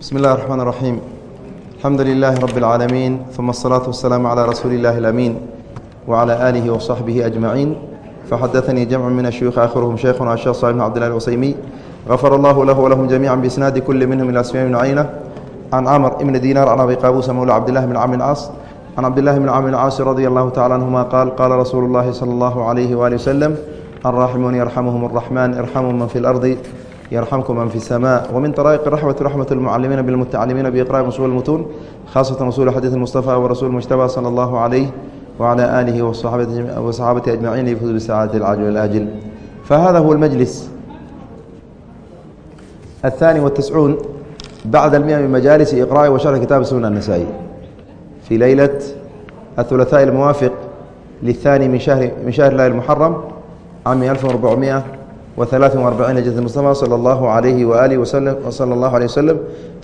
بسم الله الرحمن الرحيم الحمد لله رب العالمين ثم الصلاة والسلام على رسول الله الأمين وعلى آله وصحبه أجمعين فحدثني جمع من الشيوخ آخرهم شيخنا الشيخ صالح بن عبد الله الوسيمي غفر الله له ولهم جميعا بإسناد كل منهم إلى سفيان بن عيينة عن عمر بن دينار عن أبي قابوس مولى عبد الله بن عمرو العاص عن عبد الله بن عمرو العاص رضي الله تعالى عنهما قال قال رسول الله صلى الله عليه وآله وسلم الراحمون يرحمهم الرحمن ارحموا من في الأرض يرحمكم من في السماء ومن طرائق الرحمة رحمة المعلمين بالمتعلمين بإقراء أصول المتون خاصة أصول حديث المصطفى ورسول المجتبى صلى الله عليه وعلى آله وصحابته, وصحابته أجمعين يفوز بالسعادة العاجل والآجل فهذا هو المجلس الثاني والتسعون بعد المئة من مجالس إقراء وشرح كتاب سنة النسائي في ليلة الثلاثاء الموافق للثاني من شهر من شهر الله المحرم عام 1400 وثلاث وأربعين هجرة المصطفى صلى الله عليه وآله وسلم وصلى الله عليه وسلم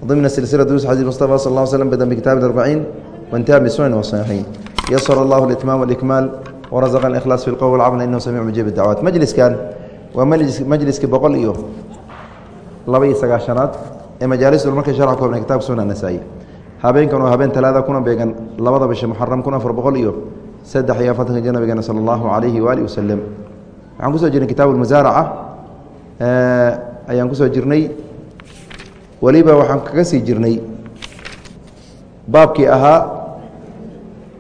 ضمن سلسلة دروس حديث المصطفى صلى الله عليه وسلم بدأ بكتاب الأربعين وانتهى بالسنن والصحيحين يسر الله الإتمام والإكمال ورزقنا الإخلاص في القول والعمل إنه سميع مجيب الدعوات مجلس كان ومجلس مجلس كبقول إيوه لبي سقاشنات مجالس marka sharx koobnay kitaabka sunan nasaa-i habeenkan oo habeen talaada kuna beegan labada bisha muxaram kun afar boqol iyo saddex iyo afartanka jir nabigeena sala allahu calayhi waalihi wasalam waxaan ku soo jirnay kitaab almusaaraca ayaan ku soo jirnay. Weliba waxaan kaga sii jirnay baabkii ahaa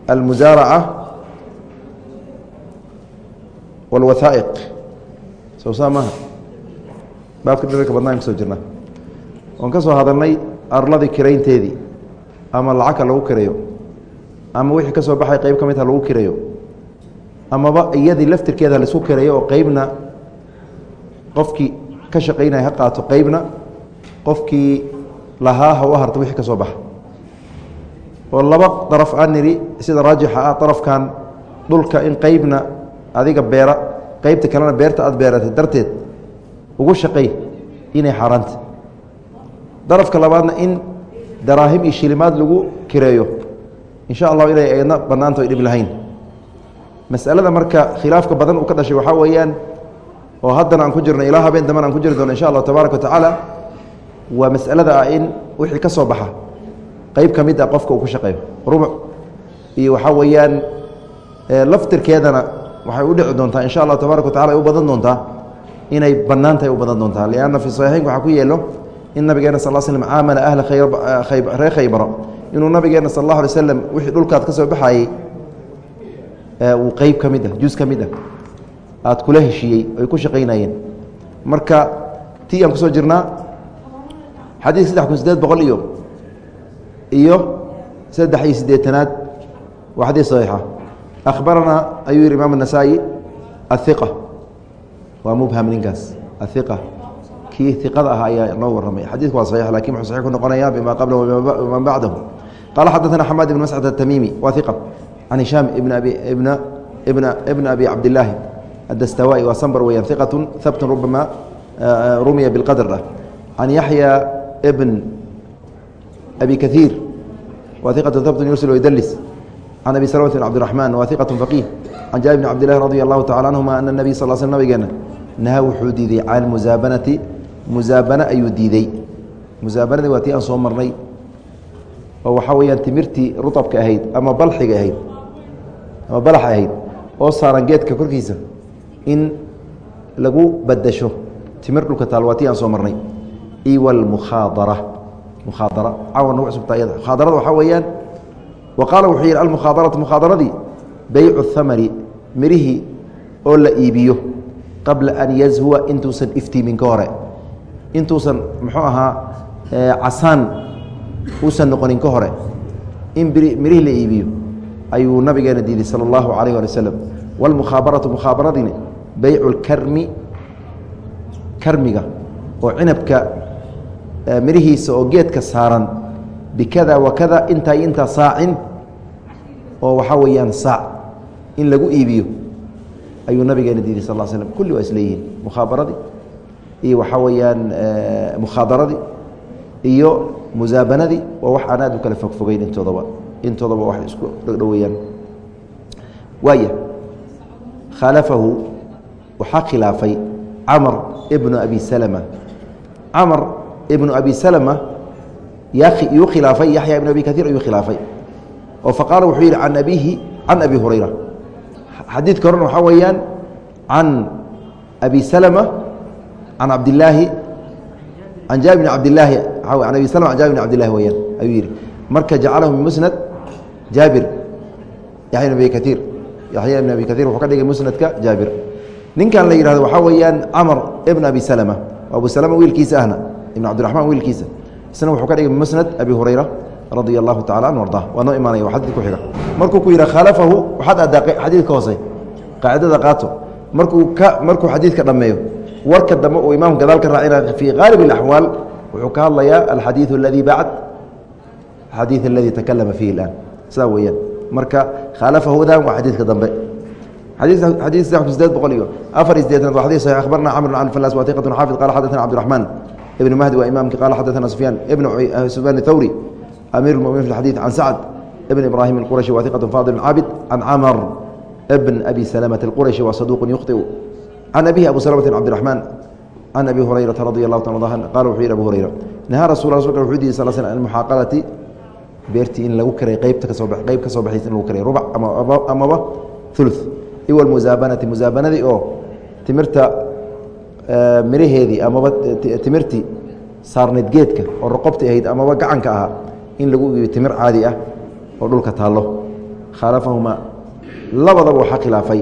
almusaaraca walwathaa'iq. Soo saa maaha? Baabka dhirarka badnaan ku soo jirna oon ka soo hadalnay arladii kiraynteedii ama lacagka lagu kirayo ama wixii ka soo baxay qeyb ka mid ha lagu kirayo amaba iyadii laftirkeeda la isku kirayo oo qeybna qofkii ka shaqaynaya ha qaato qeybna qofkii lahaa ha u harto wixii ka soo baxa. Oo laba daraf aan nidhi sida raajixa ah darafkan dhulka in qeybna adiga beera qeybta kalena beerta aad beeratay darteed ugu shaqay inay xaaraanta. Darafka labaadna in daraahim iyo shilimaad lagu kireeyo. Insha allahu inay ayadna bannaanta ay dhib lahayn masalada marka khilaafka badan uu ka dhashay waxaa weeyaan oo haddana aan ku jirno ilaa habeen damban aan ku jiri doono insha allahu tabaaraka wa waa masalada ah in wixii ka soo baxa qeyb ka mid ah qofka uu ku shaqeeyo rubuc iyo waxaa weeyaan laftirkeedana waxay u dhici doontaa insha allahu tabaaraka wa ay u badan doontaa inay bannaantahay u badan doontaa. Lianna fii saxiixeynka waxaa ku yeelo in nabigeena sal slm caamala ahla reer khaybara inuu nabigeena sal اllahu alay slam wixii dhulkaad ka soo baxayey uu qeyb ka mid ah juz ka mid ah aad kula heshiiyey ay ku shaqaynayeen marka tii aan kusoo jirnaa xadiid saddex kun sideed boqol iyo iyo saddex iyo siddeetanaad waa xadiid saxiixa akhbaranaa ayuu yihi imaam النasaaئي aلhiqa waa mubham ninkaas aلhiqa kii iqada ah ayaa noo waramay xadiidku waa saxiix lakin wuxuu saxiix ku noqonaya bima qablahu wman bacdahu qaala xadaثana xamaad ibn mascad الtamimi wa hiqa can hishaam ibn abi cabdillaahi adastawai waa sambar weeyaan hiqatu habtun rubama rumiya biاlqadr ah can yaxya bn abi kaiir wa hiqatu habtun yursil waydalis can abi salmt bn cabdiraxman wa hiqatu faqiih can jaabir bn cabdillahi radi allahu tacala canhuma ana nabiy sal sl nabigeena nahaa wuxuu diiday can musaabanati musaabane ayuu diidey musaabanadii waa tii aan soo marnay oo waxaa weeyaan timirtii rutabka ahayd ama balxiga ahayd ama balaxa ahayd oo saaran geedka korkiisa in lagu badasho timir dhulka taal waa tii aan soo marnay. Iwalmukhaadara mukhaadara cawan nagu cusubta ayada. Mukhaadarada waxaa weeyaan wa qaala wuxuu yidhi almukhaadaratu mukhaadaradii beycu thamari mirihii oo la iibiyo qabla an yazhuwa intuusan iftiimin ka hore. Intuusan muxuu ahaa casaan uusan noqonin ka hore. In mirihii la iibiyo ayuu nabigeena diiday sala allahu calayh ali wasalam waalmukhaabaratu mukhaabaradini beycu lkarmi karmiga oo cinabka mirihiisa oo geedka saaran bikada wa kada intaa iyo intaa saacin oo waxaa weeyaan saac in lagu iibiyo ayuu nabigeena diiday sal l slm kulli waa isleeyihiin mukhaabaradii iyo waxaa weeyaan mukhaadaradii iyo musaabanadii waa wax aan aad u kala fogfogeyn intoodaba intoodaba wax isku dhowdhoweeyaan waaya khaalafahu waxaa khilaafay camr ibnu abi salma camr ibnu abi salma yuu khilaafay yaxya ibn abi kaiir ayuu khilaafay. Oo faqaala wuxuu yidhi can abihi can abi hurayra. Xadiidka horena waxaa weeyaan can abi salma can cabdilaahi can jaabir bn cabdilaahi an abi slm an jabir bn cabdillahi weyaan ayuu yidhi. Marka jacalahu min musnad jaabir yaxya bn abi kaiir yaxya ibn abi kaiir wuxuu ka dhigay musnadka jaabir ninkan la yihahdo waxaa weeyaan camr ibn abi salma abu salma wiilkiisa ahna ibn cabdiraxmaan wiilkiisa isna wuxuu ka dhigay musnad abi hurayra radia allahu tacala an arda waa noo imaanaya waa xadid ku xiga markuu ku yidha khalafahu waxaad addaa xadiidka hoose qaacidada qaato markuu ka markuu xadiidka dhammeeyo warka dambe uu imaamku gadaal ka raacina fii haalib اlaxwaal wuxuu ka hadlayaa alxadiiث اladii bacd xadiiث اladii takalama fiihi اlan sidaa weeyaan marka khalafahudan waa xadiidka dambe xadيث sideed boqol iyo afar iyo sideetanaad wa xadيث صحيح أخبرنا cمر بن فلاس وثيقة xافظ قال xدثنا عبدالرحمن بن مهدي waa imaمki قال xدثنا سفyان بن سفyان الثوري أمير المؤمنين في الحديث عن سعد بن إبراهيم القرشي وثيقة فاضل عابد عن cمر بن أبي سلمة القرشي وصدوق يخطئ عن أبيه أبو سلمة عبدالرحمن عن أبي هريرة رضي الله تعالى عنه قال wuxuu yidhi أبو هريرة نهى رsuل رsulka وxuu diiday صل سلم عن المحاaqلةi beertii in lagu karay qeybta ka soo ba qeyb ka baxaysa in lagu karay rubac amamaba ulu iwa musaabanati musaabanadii oo timirta miraheedii amaba timirtii saarnayd geedka oo roqobti ahayd amaba gacanka ahaa in lagu iiyo timir caadi ah oo dhulka taallo. Khalafahumaa labadaba waxaa khilaafay.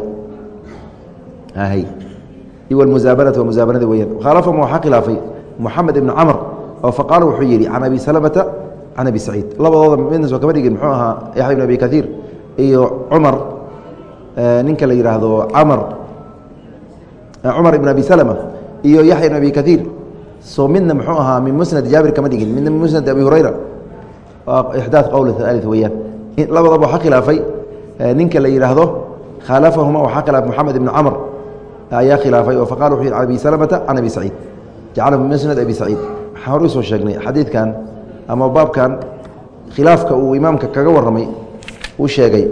Iwa musaabanati waa musaabanadii weyaan khaalafahuma waxaa khilaafay moxamed ibn camr oo faqaala wuxuu yidhi can abi salamata can abi saciid labadooda midna soo kama dhigin muxuu ahaa yaxya ibn abi kaiir iyo cumar ninka la yidhaahdo camr cumar ibn abi salma iyo yaxya ibn abi kaiir soo midna muxuu ahaa min musnad jaabir kama dhigin midna min musnad abi hurayra ixdaad qowl ali weyaan labadaba waxaa khilaafay ninka la yidhaahdo khaalafahuma waxaa khilaafay moxamed ibn camr ayaa khilaafay oo faqala wuxuu yidhi abi salamata can abi saciid jacala min musnad abi saciid waxaan hor u soo sheegnay xadiidkan ama baabkan khilaafka uu imaamka kaga warramay uu sheegay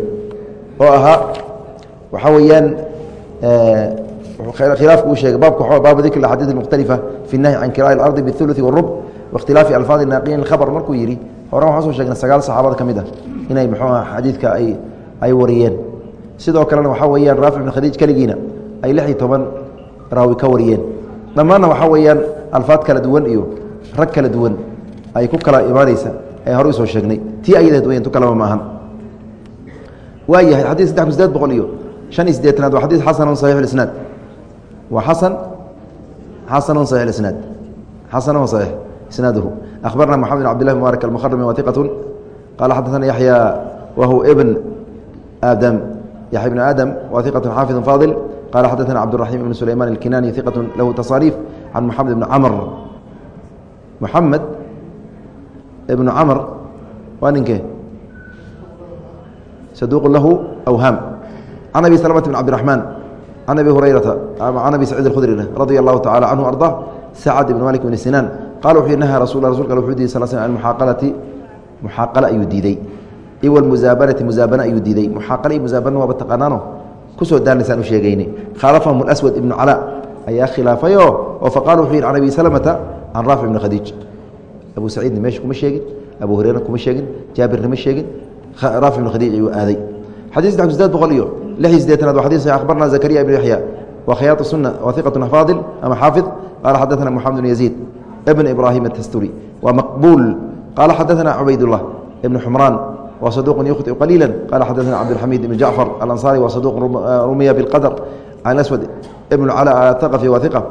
oo ahaa waxaa weeyaan khilaafku uu sheegay baabka baabu dikr axaadiid اmukhtalifa fi الnahyi can kiraaءi اlardi bاثuluثi wالrub waاkhtilaafi alfaadi naaqiyin اkhabr markuu yidhi horan waxaan soo sheegnay sagaal saxaabada ka mid ah inay muxuu aha xadiidka ay ay wariyeen sidoo kalena waxaa weeyaan raafic ibn khadiij keligiina ay lix iyo toban raawi ka wariyeen dhammaanna waxaa weeyaan alfaad kala duwan iyo rag kala duwan ay ku kala imaanaysa ee hore u soo sheegnay. Tii ayadeed weyan tu kalaba ma ahan waa saddex kun sideed boqol iyo shan iyo siddeetanaad waa xadiid xasanun saxiix lisnaad. Waa xasan xasanun saxiix lisnaad. Xasanun saxiix isnaaduhu akhbarna moxamed bin abdillahi mubaarak almuharami wa hiqatun qaala xadaثana yaxya wahuwa ibn aadam yaxya ibn aadam wa hiqatun xaafidun faadil. Qala xadaثana cabduraxim ibn sulayman alkinani hiqatun lahu tasaariif can moxamed ibni camr moxamed ibnu camr waa ninkee saduuq lahu awhaam can abi salmata bn cabdiraxmaan can abi hurayrata can abi saciid alkhudri radia allahu tacala canhu arda sacad ibn malik bn sinaan qala wuxuu nahaa rasul rasulka wuxuu diiday sal sl an muxaaqalati ayuu diiday. Iw almusaabanati musaabana ayuu diiday. Muxaaqale iyo musaabana waaba taqaanaano? Kusoo daanaysaan u sheegayne. Khaalafahum alaswad ibnu calaa ayaa khilaafayoo oo faqala wuxuu yidhi can abi salmata can raafic ibni khadiij abu saciidna meesha kuma sheegin abu hureyra kuma sheegin jaabirna ma sheegin raafic ibn khadiij ayuu aaday xadيث سدx سدeed boqol iyo lix iyo sideetanaad wa xadيث أخbarna زكريا بن يحيى wa khayaaط السuنة وثiqة فاضل ama xاaفظ qala xadثna محamed بن يزيد بن إبراهيم التستري wa مqبuل qala xadثna عubayd اللh بن حمrان wa صدوq يkhطئ قليلا qala xadثna cبدالحميد بن جعفر الأنصاري wa صدوq rumiya بالqدر عن أسود بن العلاء الثقفي wa ثiqة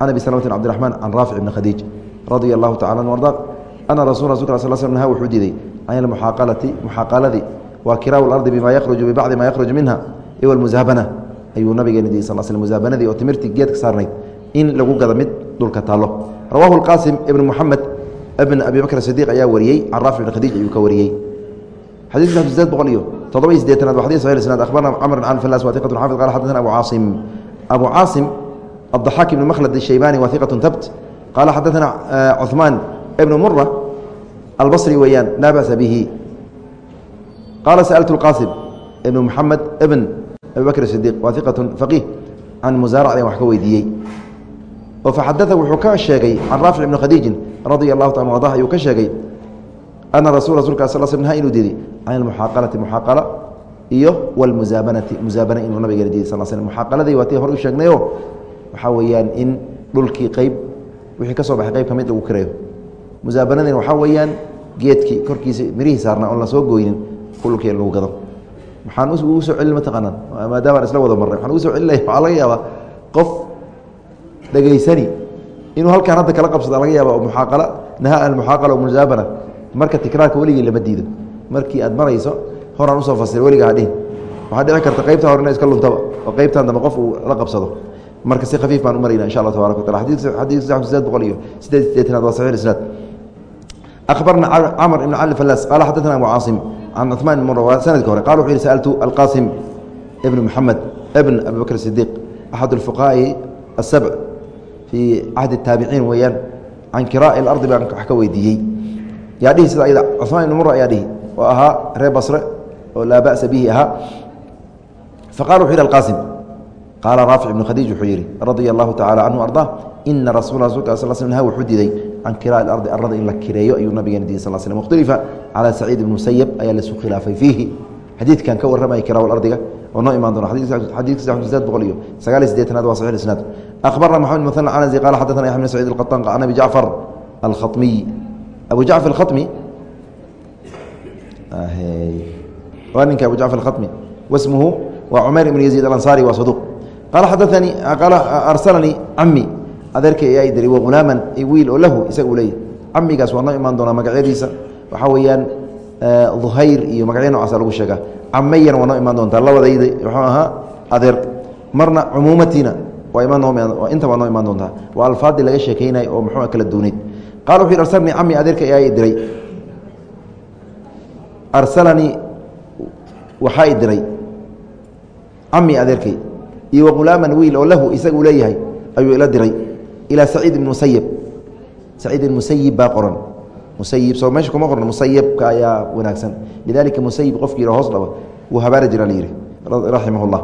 عن أبي سلمة بن عبدالرحمن عن رافع بن khديج رضي الله تعالى عنه وأرضاه أna رasuل رsulk صل سلم نهى wuxuu diiday can المxaaqalati muxaaqaladii waa kiraaء اlarضi bima yakhruju bibacdi ma yakhruj minha iw musaabana ayuu nabigeena diiy sal sl musaabanadii oo timirtii geedka saarnayd in lagu gado mid dhulka taallo rawahu اlqaasim ibn muxamed ibn abi bakr sidiq ayaa wariyey can raafic bn khadiij ayuu ka wariyey xadiiska sideed boqol iyo toddoba iyo sideetanaad wa xadis sahih isnaad akhbarna camr can filas wa iqatu xafid qala xadana abu caasim abu caasim الضحاك بن مخلد الشيباني وثiqة ثبت qال xadثna cثمان بن mرة البصري weyaan لا بأس bه qال سألت القاaصم بن محamed بن أبي بكر الصديق wa ثiqة فقيه can muزاaرc wax ka weydiiyey oo فxadث wuxuu ka sheegay can raaفiع بن khadيiجi رaضي الله taعaلى ض ayuu ka sheegay ana rasul rasulka sal sl naha inuu diiday can almuxaaqalati muxaaqala iyo wlmusaabanati musaabana inuu nabigeena diiday sal sl muxaaqaladii waa tii hore u sheegnayo waxaa weeyaan in dhulkii qeyb wixii ka soo baxay qayb ka mid lagu kirayo musaabanadina waxaa weeyaan geedkii korkiisa mirihii saarnaa oon la soo gooynin dhulkii lagu gado. Maxaan ugu soo celin mataqaanaa maadaamaan isla wada marray waxaan ugu soo celinaya waxaa laga yaabaa qof dhegaysani inuu halkaan hadda kala qabsada laga yaaba muxaaqala naha almuxaaqala musaabana marka tikraarka weligii lama diido markii aad marayso horaan u soo fasira weliga hadhihin waxaa dhici karta qaybta hore ina iska luntaba oo qaybtan dambe qof uu la qabsado. Marka si khafiif baan u marayna insha allah tabarak wa taala xadiidka saddex boqol iyo sideed sideetanaad waa saxiix isnaad أخبرنا cمر بن علي فلاس قال xدثنا أبو cاaصم عن cثمان بن مر سندka hore qال وxu yhi سألت القاسم بن محمد بن أبي بكر الصديق أحد الفقهاء السبع في cهد التاaبعين weyaan عan كراء الأرض baan wax ka weydiiyey yaa dhihi sida ayada cثmaan بن mر ayaa dhihi oo ahaa reer baصre oo laa bأسa bihi ahaa faqال وxu yhi القاسم qaala raafic ibnu khadiij wuxuu yidhi radia allahu tacala canhu arda ina rasuula rasulka sal sl naha wuxuu diiday can kiraa'i ilardi arada in la kireeyo ayuu nabigeena diiday sal slm mukhhtalifa calaa saciid ibni musayab ayaa lasu khilaafay fiihi. Xadiidkan ka warramaya kiraa'u ardiga oo noo imaan dono xadiidkasadeed boqol iyo sagaaliy sideetanaad waa saxix isnaad. Akhbarna maxamed muhan canasi qaala xadana yaxmed sacid alqaطan can abi jacfar alkhatmiy abu jacfar alkhatmi ah, waa ninka abu jacfar alkhatmi wasmuhu waa cumayr ibn yaziid alansaari waa saduuq. Qaala xadaanii qaala arsalanii adeerkay ayaa diray wahulaaman wiil oo lahu isaga leeyahy camigaas waa noo imaan doonaa magacyadiisa. Waxaa weeyaan duhayr iyo magacyo nocaasa lagu sheegaa. Camayana waa noo imaan doontaa labadayda wuxuu ahaa adeer. Marna cumuumatiina waa imainta waa noo imaan doontaa. Waa alfaadii laga sheekeynay oo muxuu kala duunayd qala wuxu yhi arsalanii cami adeerkay ayaa diray. Arsalanii waxaa i cami adeerkay iyo wahulaaman wiil oo lahu isaga leeyahay ayuu ila diray ilaa saciid ibn musayib saciid ibn musayib baa qoran musayib soo meesha kuma qoran musayibka ayaa wanaagsan lidalika musayib qofkii hoos dhaba wuu habaari jira la yidhi raximah اllah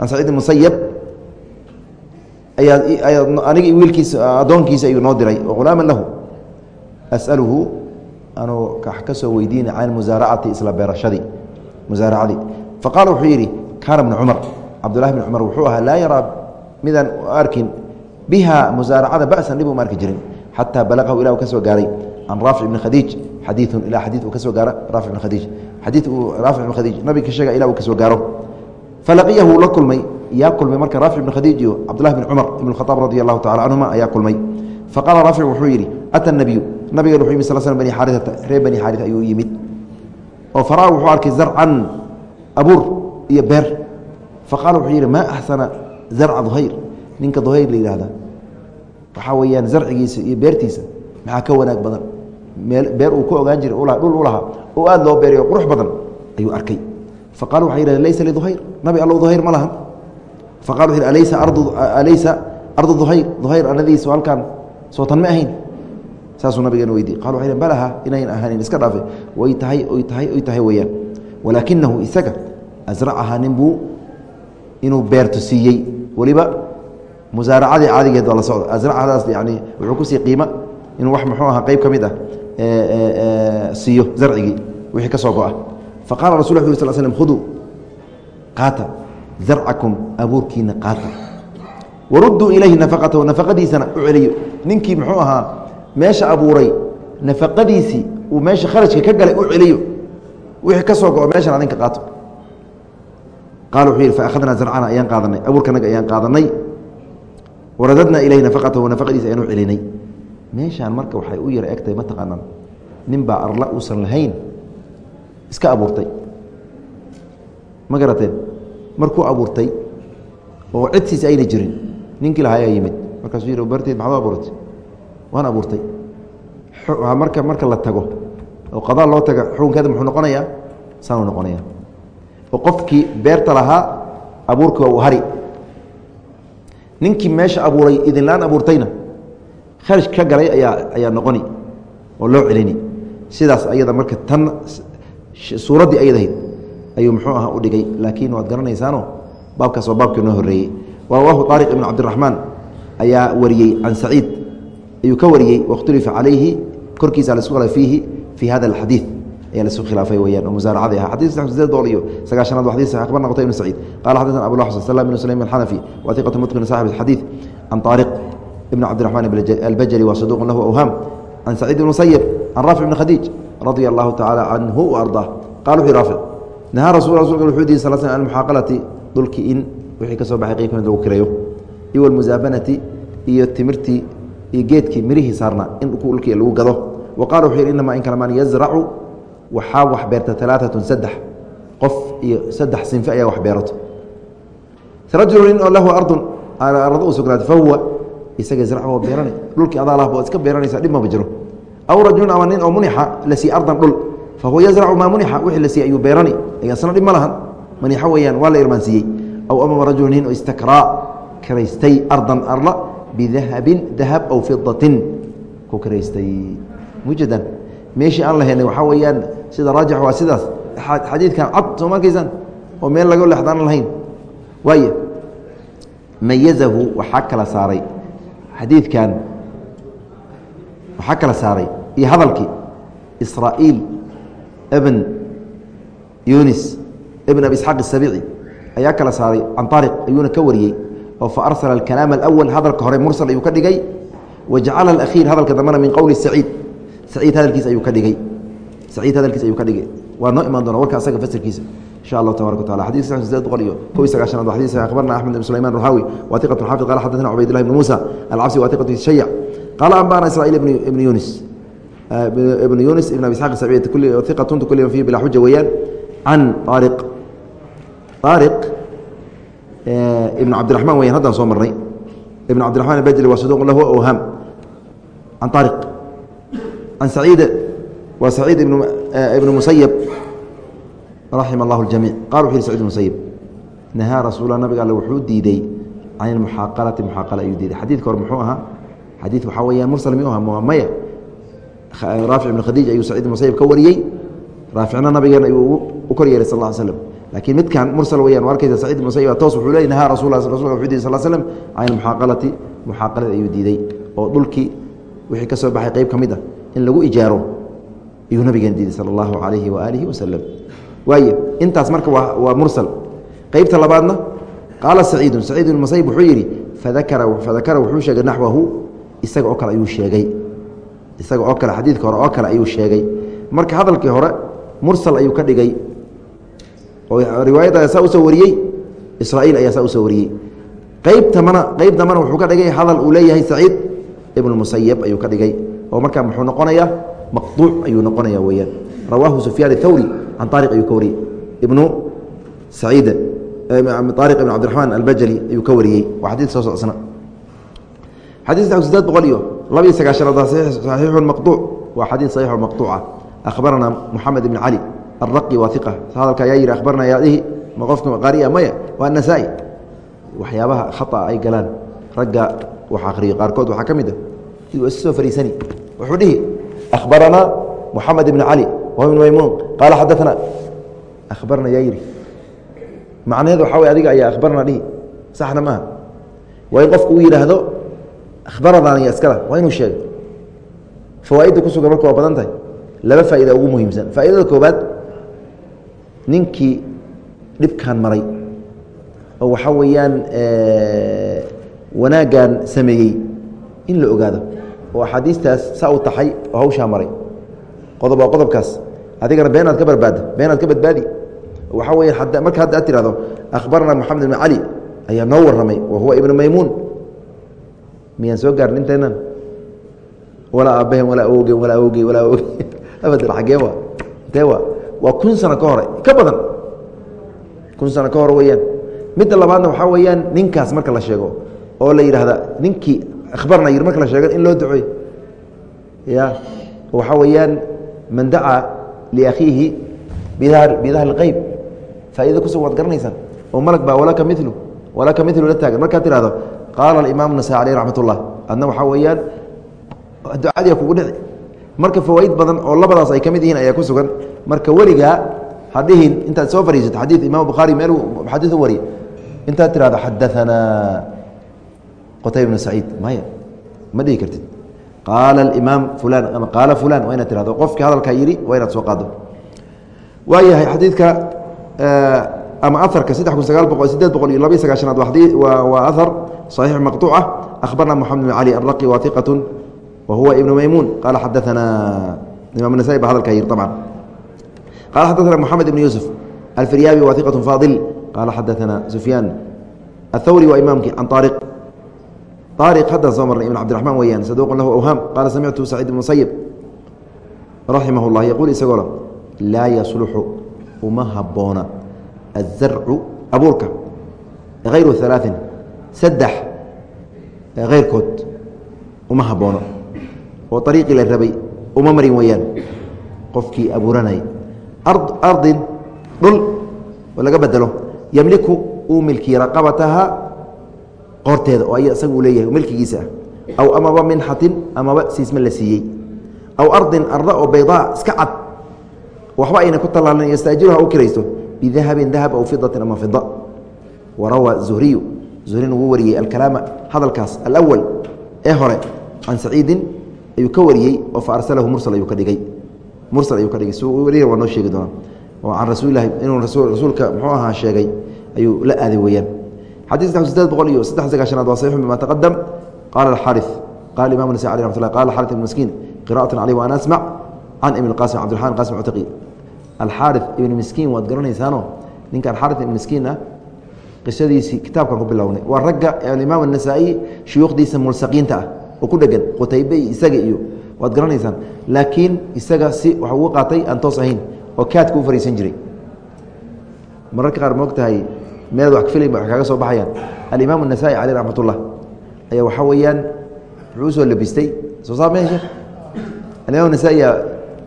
an saciid ibn musayib ayaa aniga wiilkiisa addoonkiisa ayuu noo diray wahulaaman lahu as'aluhu anuu ka soo weydiina can musaaracati isla beerashadii musaaracadii faqaala wuxuu yidhi kaana bnu cumar cabdulahi bn cumar wuxuu ahaa laa yaraa midaan arkin biha musaaracada basan dhib uma arki jirin. Xataa balaqahu ilah ka soo gaaray can raafic bni khadiij xadiiun ilaa xadii uu ka soo gaaro raafic bn khadiij xadii uu raafic bn khadiij nabiga ka sheega ilah uu ka soo gaaro. Falaqiyahu la kulmay yaa kulmay marka raafic bn khadiij iyo cabdullahi bn cumar ibn khaaab radi allahu tacala canhuma ayaa kulmay. Faqaala raafic wuxuu yidhi ata nabiyu nabigan wuxuu yimid sal sl bani xaariata reer bani xaaria ayuu yimid. Oo faraa wuxuu arkay zarcan abuur iyo beer. Faqala wuxuu yidhi maa axsana zarca duhayr ninka duhayr la yidhahda. Waxaa weeyaan zarcigiisa iyo beertiisa maxaa ka wanaag badan? Beer uu ku ogaan jiray dhul u oo aad loo beeriyo qurux badan ayuu arkay. Faqala waxay yidhahdeen laysa liduhayr nabi allow duhayr ma lahan. Faqala wuxu alaysa alaysa ardu duhayr duhayr anadiisu halkaan sootan ma ahayn. Saasuu nabigeena weydiye qala waxay yidhen balaha inayn ahanin iska dhaafe. Way tahay oy tahay oy tahay weeyaan. Walaakinahu isaga asracahaa nin buu inuu beerto siiyey. Weliba musaaracadii caadigeed waa la socda. Asracadaas yani wuxuu ku sii qiima inuu wax muxuu ahaa qeyb ka mid ah siiyo zarcigii wixii ka soo go-a. Faqala rasul ll sl slm khuduu qaata zarcakum abuurkiina qaata. Warudduu ilayhi nafaqatahu nafaqadiisana u celiyo. Ninkii muxuu ahaa meesha abuuray nafaqadiisii uu meesha kharajka ka galay u celiyo. Wixii ka soo go-o meeshan adinka qaato. Qala wuxuu yidhi faahadnaa zarcana ayaan qaadanay abuurkanaga ayaan qaadanay waradadnaa ilayhi nafaqatahu nafaqadiisa ayaan u celinay meeshaan marka waxay u yara egtahay mataqaanaan nin baa arla uusan lahayn iska abuurtay. Ma garateen? Markuu abuurtay oo cidsiisa ayna jirin ninkii lahaa ayaa yimid. Markaasuu yidhi barteed maxaad abuuratay waan abuurtay. Marka marka la tago oo qadaa loo taga xukunkeeda muxuu noqonayaa? Saanuu noqonayaa. Oo qofkii beerta lahaa abuurkii waa uu hari ninkii meesha abuuray idinlaan abuurtayna kharaj ka galay ayaa noqoni oo loo celini. Sidaas ayada marka tan suuraddii ayadahayd ayuu muxuu aha u dhigay. Laakiin waad garanaysaano baabkaas waa baabkii noo horreeyey. Waawaahu طaariq ibn cabdiraxmaan ayaa wariyey can saciid. Ayuu ka wariyey waاkhtulifa calayhi korkiisa lasku qalay fiihi fii hada alxadiid ayaa lasu khilaafay weyaan oo musaaracadii aha xadis sideed boqol iyo sagaashanaad wa xadis akhbarna qutay ibn saciid. Qala xaddaثna abu xasan salam ibn sulaym alxanafi wa iqatu mutqin saaxib alxadiid can طaariq ibn cabdiraxmaan albajali wa saduqun lahu awhaam can saciid ibn musayib can raafic ibn khadiij radia allahu tacaala canhu ardaa qala wuxu raafic nahaa rasul rasulka wuxuu diiday sal sl an muxaaqalati dhulki in wixii ka soo baxay qeyb ka mid lagu kireeyo. Iyo walmusaabanati iyo timirtii iyo geedkii mirihii saarnaa in dhulkii lagu gado. Wa qala wuxuu yidhi inamaa in kalamaan yazracu waxaa wax beerta alaaatun saddex qof iyo saddex sinfe ayaa wax beerato. Rajulu nin oo lahu ardun arado u sugnaatay fa huwa isaga waa beerana dhulkii adaa lahba oad iska beeranaysa dhib maba jiro. Aw rajulun ama nin oo munixa la sii ardan dhul fa huwa yazracu maa munixa wixii la siiy ayuu beerani. Isna dhib ma lahan manixa weeyaan waa la irmaansiiyey aw amama rajulu nin oo istakraa karaystay ardan arla bidahabin dahab aw fidatin ku karaystay mujadan meeshii aan la helnay waxaa weeyaan sida raajax waa sidaas. Xadiidkan cad sooma arkaysaan oo meel laga leexdaan lahayn. Waay mayazahu waxaa kala saaray. Xadiidkan waxaa kala saaray. Iyo hadalkii israa'iil ibn yunis ibn abi isxaaq isabici ayaa kala saaray can ariq ayuuna ka wariyey oo fa arsala alkalaam alawal hadalka hore mursal ayuu ka dhigay wajacala alakhiir hadalka dambena min qowli saciid saciid hadalkiis ayuu ka dhigay. Saciid hadalkiis ayuu ka dhigay. Waa noo imaan doona warka asaga fasirkiisa. Insha allah tabaraka wataala xadis sideed boqol iyo kow iyo sagaashanaad waa xadis akhbarna axmed ibn sulayman ruxaawi waatiqatu xaafid qala xadathana cubaydillahi ibn muusa alcabsi waatiqatu shayac qaala anbana israa'iil ibn yunis ibn yunis eh, ibn abi isxaaq sabiid kulli thiqatun kulli man fihi bila xuja weeyaan can taariq taariq eh, ibn cabdiraxmaan weeyaan. Haddaan soo marnay. Ibn cabdiraxmaan bajli waa saduuq lahu oham can taariq can saciid waa saciid ibn musayab raxima اllah اjamic qala wuxu yhi sacid musayib nahaa rasuula nabiga alle wuxuu diiday can ilmuxaaqalati muxaaqala ayuu diiday xadiidka hore muxuu ahaa xadiid waxaa weyaan mursal miyuu aha maya raafic ibn khadiij ayuu sacid musayib ka wariyey raaficna nabigeena ayuu u kor yeeray sal slm laakiin midkan mursal weyaan arkaysa sacid ibn musayib toos wuxuu leey nahaa rasul rasulka wuxuu diiday sal slm can ilmuxaaqalati muxaaqalada ayuu diiday oo dhulkii wixii ka soo baxay qeyb ka mid ah in lagu ijaaro ayuu nabigeena diiday sala allahu calayhi waaalihi wasalam waay intaas marka waa mursal. Qeybta labaadna qaala saciidun saciid ibn musayib wuxuu yidhi fadakara wuxuu sheegay naxwahu isaga oo kale ayuu sheegay. Isaga oo kale xadiidka hore oo kale ayuu sheegay. Marka hadalkii hore mursal ayuu ka dhigay oo riwaayadda saa u soo wariyey israa'iil ayaa saa u soo wariyey. Qeyb tamana qeyb dambana wuxuu ka dhigay hadal uu leeyahay saciid ibnu musayab ayuu ka dhigay oo markaa muxuu noqonayaa maqduuc ayuu noqonaya weeyaan rawaahu sufyaan اthawri can طaariq ayuu ka wariyey ibnu saciid طaariq ibn cabdiraxmaan albajali ayuu ka wariyey waa xadiid soo socsana xadii sideed boqol iyo laba iyo sagaashanaad saxiixu maqduuc waa xadiid saxiixu maqduuca akhbarana moxamed ibn cali alraqi waa iqa hadalka ayaa yihi akhbarna yaadihi ma qofka qaariya maya waa nasaa-i waxyaabaha khata ay galaan ragga wax akhriyo qaarkood waxaa ka mid a waa isu soo fariisani wuxuu dhihi akhbaranaa moxamed ibn cali wa ibn maymuun qaala xadaana akhbarna yaa yihi macnaheedu waxaa way adiga ayaa akhbarna dhihi saxna maaha waa in qofku uu yidhaahdo akhbaradan iyo iskala waa inuu sheego fawaaidda ku sugan marka waa badan tahay. Laba faaida ugu muhiimsan. Faaidada koobaad ninkii dhibkan maray oo waxaa weeyaan wanaaggan sameeyey in la ogaado oo axaadiistaas saa u taxay oo hawshaa maray. Qodob waa qodobkaas. Adigana beenaad ka barbaada beenaad ka badbaadi. Waxaa weya marka hadda aad tirahdo akhbarana moxamed ibn cali ayaa noo warramay wa huwa ibnu maymuun. Miyaan soo gaarin intaynan? Walaa aabbahen walaa ogen walaa oge walaa oge abadan xaggee waa intee waa? Waa kun sano ka hore ka badan. Kun sano ka hore weeyaan. Midda labaadna waxaa weeyaan ninkaas marka la sheego oo la yidhaahda ninkii akhbarna yiri marka la sheego in loo duceey ya waxaa weeyaan man dacaa liakhiihi bidahri اqeyb faaida kusug waad garanaysaan oo malag baa walaka milu walaka milu la taagan markaad tirahdo qaala imaam nasaai aleyh ullah adna waxaa weeyaan ducadiya kugu dhici marka fawaaid badan oo labadaas ay ka mid yihiin ayaa ku sugan marka weligaa hadhihin intaad soo fariisato xadiid imam bukhaari meel xadiiu wariya intaad tirahdo xadaanaa qtayb bn saciid maya ma dhihi kartid. Qaala imaam fulan ama qaala fulan waa inaad tirado qofkii hadalkaa yidhi waa inaad soo qaado. Waayahay xadiidka eh, ama aarka saddex kun sagaal boqo sideed boqol iyo labaiy sagaashanaad waa aar صaxiix maqطuuc ah. Akhbarna moxamed bn cali araqi waa iqatu wa huwa ibnu maymuun. Qaala xadaana imaam nasaai ba hadalkaa yidhi abcan qaala xadaana moxamed ibn yuusuf alfiryaabi waa iqatu faadil. Qaala xadaana sufyaan athawri waa imaamkii can aariq ariq haddaan soo marnay ibn cabdiraxmaan weyaan saduuqun lahu awhaam qaala samictu saciid ibn musayib raximah اllah yaquul isagoo laa yasluxu uma haboona azarcu abuurka hayru alaain saddex keyrkood uma haboono oo ariiqii la rabay uma marin weyaan qofkii abuuranay ardin dhul oo laga bedelo yemliku uu milkii raqabataha qoorteeda oo isaga uu leeyahay milkigiisa. Ah aw amaba minxatin amaba siisma la siiyey. Aw ardin arda oo baydaa iska cad. Waxba ayna ku tallaalin yastaajiruha u kiraysto. Bidahabin dahab aw fidatin ama fida warawaa zuhriyu. Zuhrina wuu wariyey alkalaama hadalkaas alawal ee hore can saciidin ayuu ka wariyey oo fa arsalahu mursal ayuu ka dhigay. Mursal ayuu ka dhigay. Si wariya waa noo sheegi doonaa. Oo can rasuulilahi inuu rasuulka muxuu ahaa sheegay ayuu la aaday weeyaan xadii saddex sideed boqol iyo saddex sagaashanaad waa saxiixun bima taqadam qaala alxaari qala imam nasa alih ramat lah qala xarit ibn miskiin qira'atan caleyh wa ana asmac can ibn qasim cabdiraxman qasim cutaqi alxaari ibn miskiin waad garanaysaano ninkan xaari ibn miskiin qisadiisii kitaabkan ku bilownay waa ragga alimaam anasaa'i shuyuukhdiisa mulsaqiinta oo ku dhegan qutaybe isaga iyo waad garanaysaan laakiin isaga si wax ugu qaatay aan toos ahayn oo kaadka u fariisan jiray mararka qaar moog wax kafilay ba wax kaaga soo baxayaan. Alimaam anasaa'i caleyh raxmat ullah ayaa waxaa weeyaan wuxuu u soo labistay. Soo saar meesha alimaam anasaa'i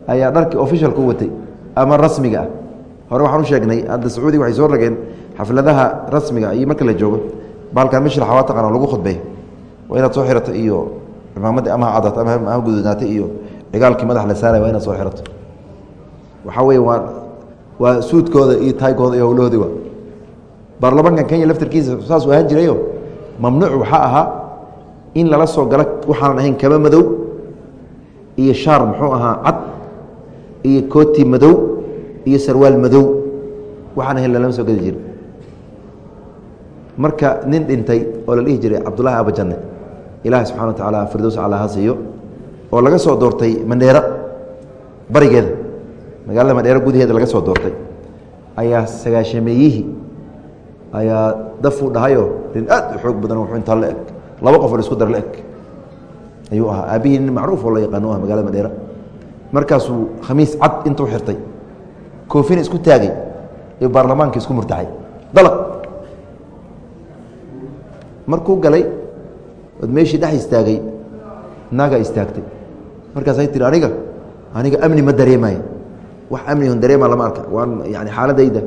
ayaa dharkii officialka u watay ama rasmiga ah. Hore waxaan u sheegnay hadda sacuudiga waxay soo rageen xafladaha rasmiga iyo marka la joogo baalkan mashraxa waa taqana lagu khudbay. Waa inaad soo xirato iyo imaamadii ama ha cadato ama ha gudunaatay iyo cigaalkii madax la saaray waa inaad soo xirato. Waxaa weeye waa waa suudkooda iyo taaygooda iyo howlahoodii waa baarlamaankan kenya laftarkiisa saasuu ahaan jirayo mamnuuc waxaa ahaa in lala soo galo waxaanan ahayn kaba madow iyo shaar muxuu ahaa cad iyo kooti madow iyo sarwaal madow waxaan ahayn lalama soo geli jira marka nin dhintay oo la dhihi jiray cabdullahi abajanne ilaahay subxana wa tacaala firdows cala ha siiyo oo laga soo doortay mandheero barigeeda magaalada mandheero gudaheeda laga soo doortay ayaa sagaashameeyihii ayaa dafuu dhahayoo nin aad u xoog badan wuxuu intaa la eg. Laba qof oo isku dar la eg. Ayuu ahaa. Aabihii nin macruuf oo la yaqaano u ah magalada mandheero markaasuu khamiis cad intuu xirtay. Koofina isku taagay iyo baarlamaanka isku murtaxay dalaq markuu galay ood meeshii dhex istaagay naagaa istaagtay. Markaasay tiri aniga aniga amni ma dareemaayo wax amnihon dareema lama arka. Waan yani xaaladayda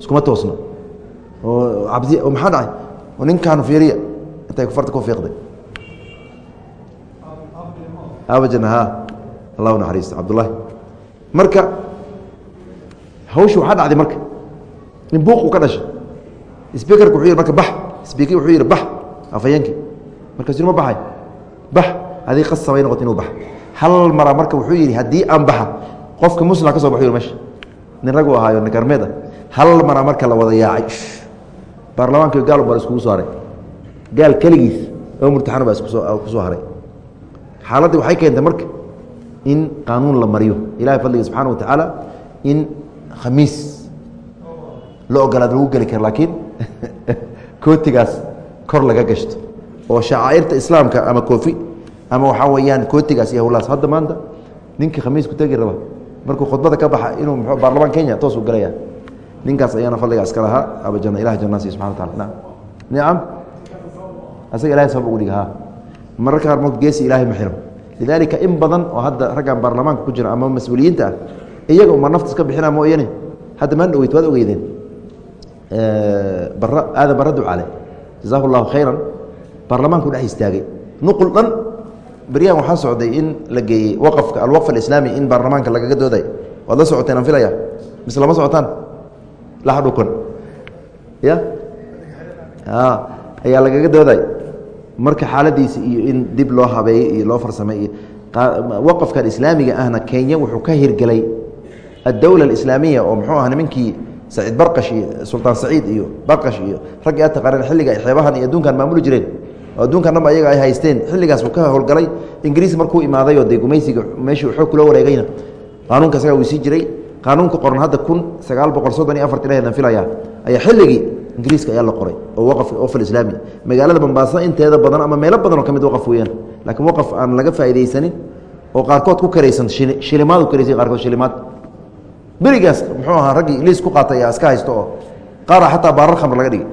iskuma toosno maxaa dhacay? Oo ninkaanu fiiriya. Intay farta ku fiiqday. Abajan ha allahu naxariisto cabdullaahi marka hawshi waxaa dhacday marka. In buuqu ka dhashay. Sbiikarka wuxuu yidhi marka bax. Sbiikii wuxuu yidhi bax. Afhayeenkii. Markaasuu ma baxay? Bax. Adii qas samay noqota inuu bax. Hal mara marka wuxuu yidhi haddii aan baxa qofka muslimka ka so baxu yidhi meesha. Nin raguu ahaayo nin garmeed ah. Hal mara marka la wada yaacay baarlamaankii gaal baa iskugu soo haray. Gaal keligiis oo murtaxano baa iskusoo ku soo haray. Xaaladdii waxay keentay marka in qaanuun la mariyo. Ilahay fadliga subxaana wa tacaala in khamiis la ogolaad lagu geli karo laakiin kootigaas kor laga gashto. Oo shacaa'irta islaamka ama koofi ama waxaa weeyaan kootigaas iyo howlahaas hadda maanta ninkii khamiisku tegi raba markuu khudbada ka baxa inuu m baarlamaan kenya toos u galaya ninkaas ayaana fadliga iska lahaa. Abajana ilah jannaasi subxana wa taala. Nacam asaga ilahay sabab ugu dhiga mararka qaar mood geesi ilahay ma xiro lidaalika in badan oo hadda raggan baarlamaanka ku jira ama mas'uuliyiinta ah iyaga uma naftas ka bixina mooyane hadda maan dhoweyt waad ogeydeen. Bara aadan barra ducale jazahu llahu khayran. Baarlamaanku dhex istaagay. Nuqul dhan beryahan waxaa socday in la geeyey waqafka alwaqf alislaami in baarlamaanka lagaga dooday. Waad la socoteen aan filaya mise lama socotaan laha dhukun ya? Ayaa lagaga dooday. Marka xaaladiisi iyo in dib loo habeeyey iyo loo farsamay iyo waqafkan islaamiga ahna kenya wuxuu ka hirgelay addowla alislaamiya oo muxuu aha nimankii saciid barqash iyo sultaan saciid iyo barqash iyo raggii aad taqaaneen xilliga ay xeebahan iyo adduunkan maamuli jireen. Oo adduunkan dhanba ayaga ay haysteen. Xilligaas uu ka howlgalay. Ingiriis markuu imaaday oo dee gumaysiga meeshii xoog kula wareegayna qaanuunka isagaa uu sii jiray qaanuunka qoran hadda kun sagaal boqol soddon iyo afarti laheedan filaya ayaa xilligii ingiriiska ayaa la qoray oo waqaf waqf alislaami magaalada bambaaso inteeda badan ama meelo badan oo ka mid waqaf weeyaan. Laakiin waqaf aan laga faa'iidaysanin oo qaarkood ku karaysan shili shilimaad u karaysan qaarkood shilimaad. Berigaas muxuu ahaa raggii liis ku qaatay ayaa iska haysto oo qaara xataa baarar khamr laga dhigay.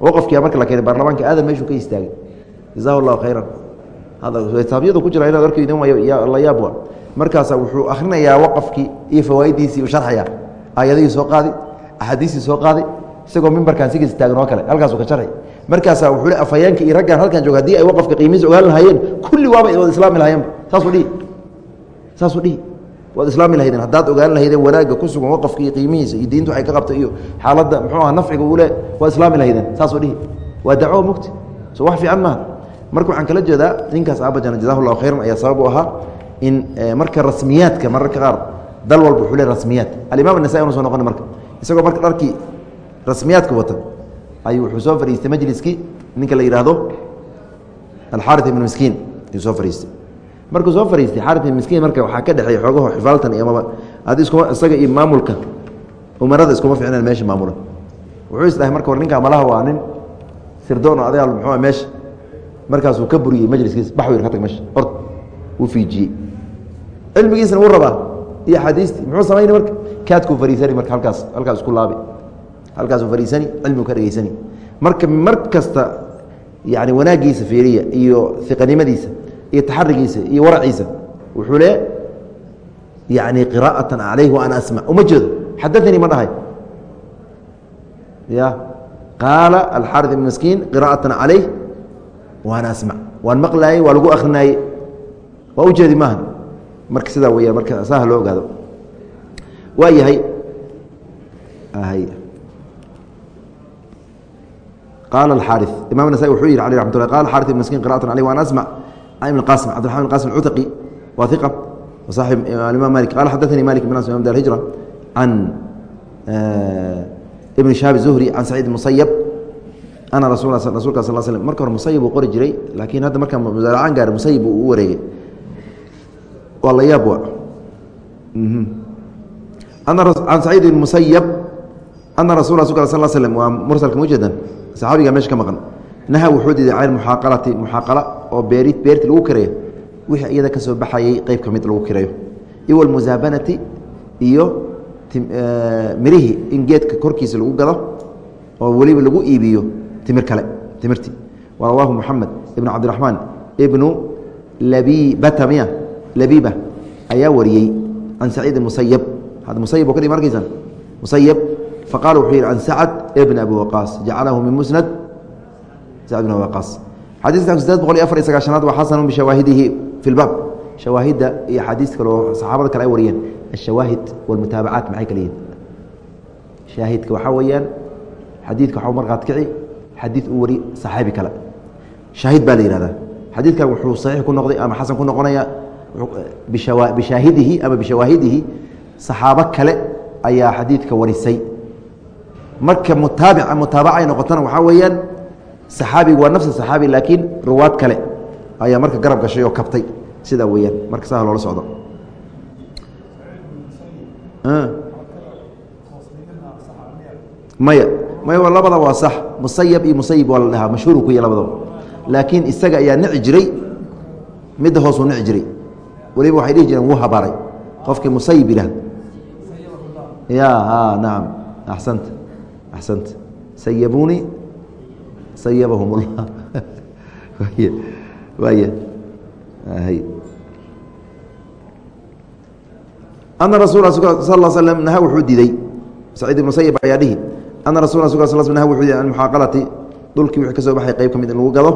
Waqafkia marka la keenay baarlamaanka aadan meeshuu ka istaagay. Jazahu llahu khayran hadaabyadu ku jira inaad arkayden la yaabwa markaasa wuxuu akhrinayaa waqafkii iyo fawaaiddiisii u sharxaya aayadihii soo qaadi axaadiistii soo qaadi isagoo mimbarkan sigiis taagan oo kale halkaasuu ka sharxi markaasaa wuxuu le afhayeenka iyo raggan halkan jooga haddii ay waqafka qiimihiisa ogaan lahaayeen kulli waaba wad islaami lahayeenba saasuu dhihi. Saasuu dhihi. Waad islaami lahaydeen haddaad ogaan lahaydeen wanaagga ku sugan waqafka iyo qiimihiisa iyo diintu ay ka qabta iyo xaaladda muxuu aha nafciga uu le waad islaami lahaydeen. Saasuu dhihi. Waa dacwo mugti. So wax fiican maaha. Marka waxaan kala jeedaa ninkaas aabajana jazahu llahu khayran ayaa sabab u ahaa in marka rasmiyaadka mararka qaar dal walba wuxuu le rasmiyaad. Alimaam anasai una so noqona marka isagoo marka dharkii rasmiyaadka wata ayuu wuxuu soo fadhiistay majliskii ninka la yidhaahdo alxaari ibnu miskiin ayuu soo fadhiistay markuu soo fadhiistay xaari ibn miskiin marka waxaa ka dhexeeya xoogaho xifaaltan iyo amaba adi iskuma isaga iyo maamulka umarada iskuma ficneen meesha maamula. Wuxuu is dhahay marka war ninkaa malaha waa nin sirdoon oo adayaal muxuu meesha? Markaasuu ka buriyey majliskiis yidhi ka tag meesha ord wuu fiijiyey cilmigiisna wuu rabaa iyo axaadiistii muxuu samayni marka? Kaadkuu fariisani marka halkaas halkaas isku laabi. Halkaasuu fariisani cilmigu ka dhegeysani marka mar kasta yani wanaaggiisa fiiriya iyo iqanimadiisa iyo taxarigiisa iyo waraciisa wuxuu le yani qiraa'atan calayh wa ana asmac uma jeedo xadaanii ma dhahay. Ya qaala alxaari ibn miskiin qiraa'atan calayh wa ana asmac waan maqlaayey waa lagu akrinaaye waa u jeedi maaha marka sidaa weya marka saha loo ogaado waa yahay qaala اxaari imam nasaي wuxuu yihi alي ramat lla qala xaari ibn miskiin qira'atan alيh waan asmع an ibn qasim cabdiraحman qasim اcutaqi wa iqa وصaaxib imam malik qala xadaثanii malik bn imam dar hijra can ibn shihab الzuhri can sacيid musayb ana rasul rasulka sal slm marka hore musayib uu qori jiray laakiin hadda markaa musaaracaan gaari musayib uu u wareegay waa la yaab can saciid ibn musayab ana rasul rasulka sal slm waa mursalka mujadan saxaabiga meesha ka maqan. Naha wuxuu diiday can muxaaqalati muxaaqala oo beeri beerti lagu kireeyo wixii iyada ka soo baxayay qeyb ka mid lagu kireeyo iyo walmusaabanati iyo mirihii in geedka korkiisa lagu gado oo weliba lagu iibiyo timir kale timirtii. Wa rawaahu moxamed ibn cabdiraxmaan ibnu labibata miya labiba ayaa wariyey can saciid musayab hadda musayab oo ka markaysan musayab faqala wuxuu yihi can sacd bn abi waqaas jacalahu min musnad sacd bn abi waqaas. Xadiiska sideed boqol iyo afar iyo sagaashanaad waa xasanu bishawaahidihi fi lbaab shawaahidda iyo axaadiis kale oo saxaabada kale ay wariyeen ashawaahid walmutaabacaat maxay kale yihiin shaahidka waxaa weeyaan xadiidka waxaa markaad kici xadiid uu wari saxaabi kale. Shaahid baa la yihahdaa xadiidkan wuxuu saxiix ku noqday ama xasan ku noqonaya bishaahidihi ama bishawaahidihi saxaabo kale ayaa xadiidka warisay. Marka mutaabic mutaabaca ay noqotona waxaa weeyaan saxaabigu waa nafsa saxaabi laakiin ruwaad kale ayaa marka garab gashay oo kabtay. Sidaa weeyaan marka saa loola socdo. Maya maya labada waa sax. Musayab iyo musayib waa la dhahaa mashhuuru ku ya labadaba. Laakiin isaga ayaa nici jiray midda hoosuu nici jiray weliba waxay dhihi jireen wuu habaaray qofkii musayib yidhaah ya nacam axsanta. Axsanta. Sayabuni sayabahum اllah waaya ana rasul sal slm naha wuxuu diiday. Saciid ibn musayib ayaa dhihi. Ana rasul sl sl nah wuxuu diiday an muxaaqalati. Dhulkii wixii ka soo baxay qayb ka mid in lagu gado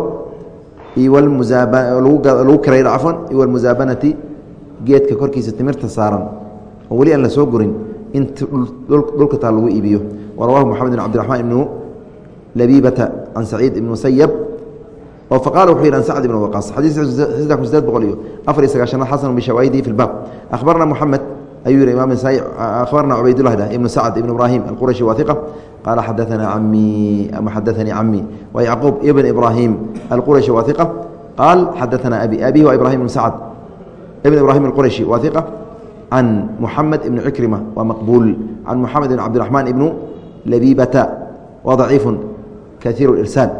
lagu kiraydo cafwan iyo walmusaabanati geedka korkiisa timirta saaran oo weli aan la soo gurin in dhulka taa lagu iibiyo. Warawahu moxamed bn cabdiraxmaan ibnu labibata can saciid ibn musayab oo faqala wuxuu yidhi an sacd ibn waqaas xadiis saddex kun sideed boqol iyo afar iyo sagaashanaad xasan bishawaahidihi fi lbaab akhbarna moxamed ayuu yihi imaam nasaa akhbarna cubaydullah dhah ibnu sacd ibn ibrahim alqurashi waa iqa qaala xadaanaa camii ama xadaanii camii wa yacquub ibn ibrahim alqurashi waa iqa qaal xadaanaa abi abihi waa ibrahim ibn sacd ibn ibrahim alqurashi waa iqa can muxamed ibn cikrima waa maqbuul can muxamed ibn cabdiraxmaan ibnu labibata waa daciifu kaiir irsaal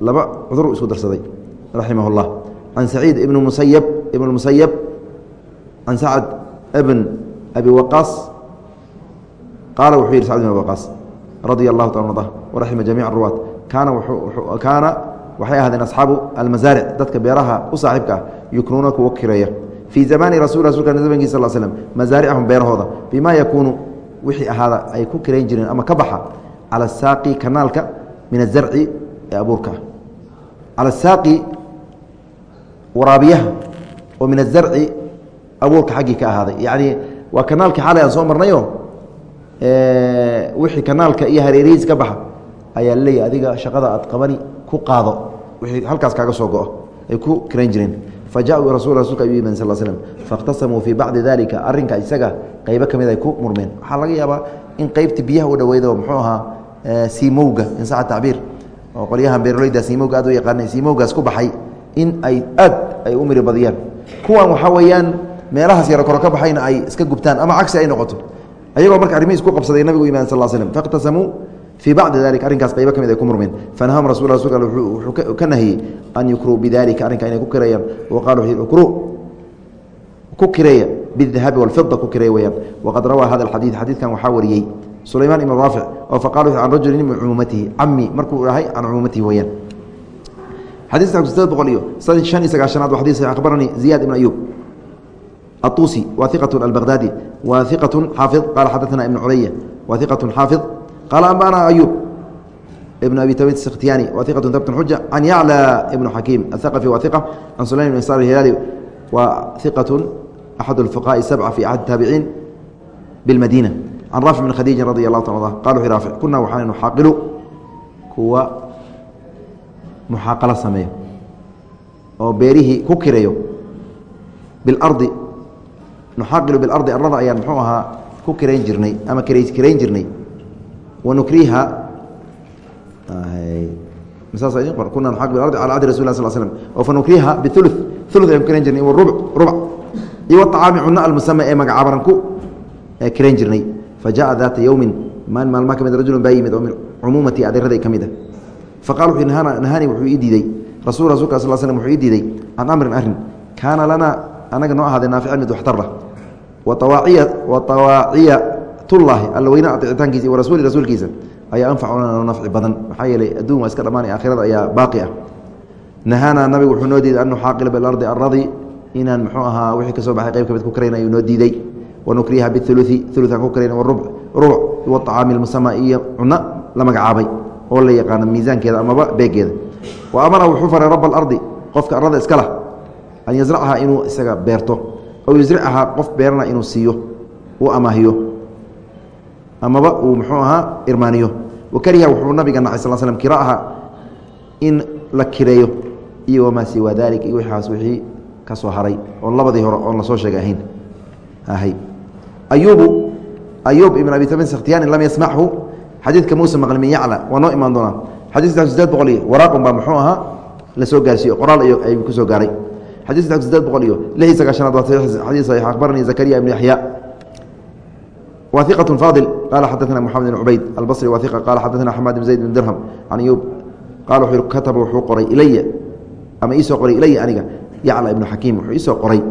laba cudur isku darsaday raximah اllah can saciid ibn musayab ibn musayab can sacd bn abi waqaas qaala wuxuu yihi sacd ibn abi waqaas radia allahu ta arda waraxima jamiic ruwaat kaana waxay ahaadeen asxaabu almasaaric dadka beeraha u saaxiibka ah yuknuuna kuwa kireeya. Fii zamaani rasul rasulka zamankiis sal slm masaaricahum beerahooda. Bima yakuunu wixii ahaada ay ku kirayn jireen ama ka baxa cala saaqi kanaalka min azarci ee abuurka. Ah cala saaqi waraabiyaha oo min azarci abuurka xaggii ka ahaaday yacni waa kanaalkii xalay aan soo marnayo? Wixii kanaalka iyo hareerihiis ka baxa ayaa laleeyahy adiga shaqada aad qabani ku qaado. Wixii halkaas kaaga soo go-o ay ku kirayn jireen. Fa ja-uu rasul rasulka ayuu yimaden sal slm faاkhtasamuu fii bacdi dalika arrinka isaga qaybo ka mid ay ku murmeen. Waxaa laga yaabaa in qeybta biyaha u dhaweydo muxuu ahaa siimowga in saxa tacbiir oo qolyahan beeroleyda siimowga aad u yaqaana siimowgaas ku baxay in ay aad ay u miri badiyaan. Kuwan waxaa weeyaan meelahaas yaro koro ka baxayna ay iska gubtaan ama cagsi ay noqoto. Ayagoo marka arrimihiis ku qabsaday nabigu imaan sal slm faاkhtasamuu fii bacdi dalika arrinkaas qaybo ka mid ay ku murmeen fanaham rasul rasulka wuxuu ka nahiyey an yukruu bidalika arrinka inay ku kireeyaan wa qala ukruu ku kireeya bidahabi walfida ku kireeya weyaan waqad rawaa hada alxadiid xadiidkan waxaa wariyey sulaymaan ibn raafic oo faqala can rajulin min cumuumatihi cami markuu dhahay can cumuumatihi weyaan xadiiska boqol iyo shan iyo sagaashanaad waa xadis akhbaranii ziyad ibn ayub الطuسي wa ثiqة البغdاdي wa ثiqة xaaفظ qala xadaثna iبن culya wa ثiqة xaaفظ qala أنbأna أyوب بن أbي tmid سkhtiyani wa ثiqة tbt xuجة عن يعلى بن xakيم الثقفي wa ثiqة عن سليم بن sار الهiلالي wa ثiqة أxad الفقهاء السبعة في أxad التaaبعيin بالmadينة عن rافع بن khadيiجi رضي الله ta qal وu rافع kuna waxaan nuxaaqilu kuwa muxaaqalo sameeyo oo beerihii ku kireeyo biاlarضi nuxaaqilu bilardi arlada ayaan muxuu ahaa ku kirayn jirnay ama kirays kirayn jirnay. Wanukriha kuna wawaaciyatullaahi alla weyna aicitaankiisa iyo warasuuli rasuulkiisa ayaa anfacuna nafci badan. Maxaa yeelay adduun waa iska dhammaanay aakhirada ayaa baaqi ah. Nahaanaa nabigu wuxuu noo diiday an nuxaaqila bilardi aradi inaan muxuu ahaa wixii ka baxay qayb ka ku karayna ayuu noo diiday. Wanukriha biuluثi uluan ku karayna rubuc waطacaami lmusama iyo cunno la magacaabay oo la yaqaano miisaankeeda amaba beegeeda wa amara wuxuu faray raba alardi qofka arlada iska lah an yazracha inuu isaga beerto aw yusricahaa qof beerana inuu siiyo uu amaahiyo amaba uu muxuu ahaa irmaaniyo. Wakariha wuxuu nabiga nacay sal slm kiraaha in la kireeyo iyo wamaa siwaa dalik iyo waxaas wixii ka soo haray oon labadii hore oon la soo sheegay ahayn. Ahay ayubu ayub ibn abi tmin skhtiyani lam yasmachu xadiidka muusa maqli min yacla waa noo imaan doonaa. Xadiiska sideed boqol iyo waraaqun baa muxuu ahaa la soo gaarsiiyo qoraal iyo ay ku soo gaaray xadيث سدeed boqol iyo لح iyo sagaشhanaad waa xadيث صحيح أخبرني زكريا بن يحيى wa ثiqة فاضل qال xadثna محaمد بن عubayd البصري wa ثiqة qال xadثna حماد بن زaيد بن درهم عن أyوب qال وu kataba wuxuu qoray ilaya ama iisoo qoray ilaya aniga yacلى iبن xaكيم wuxuu iisoo qoray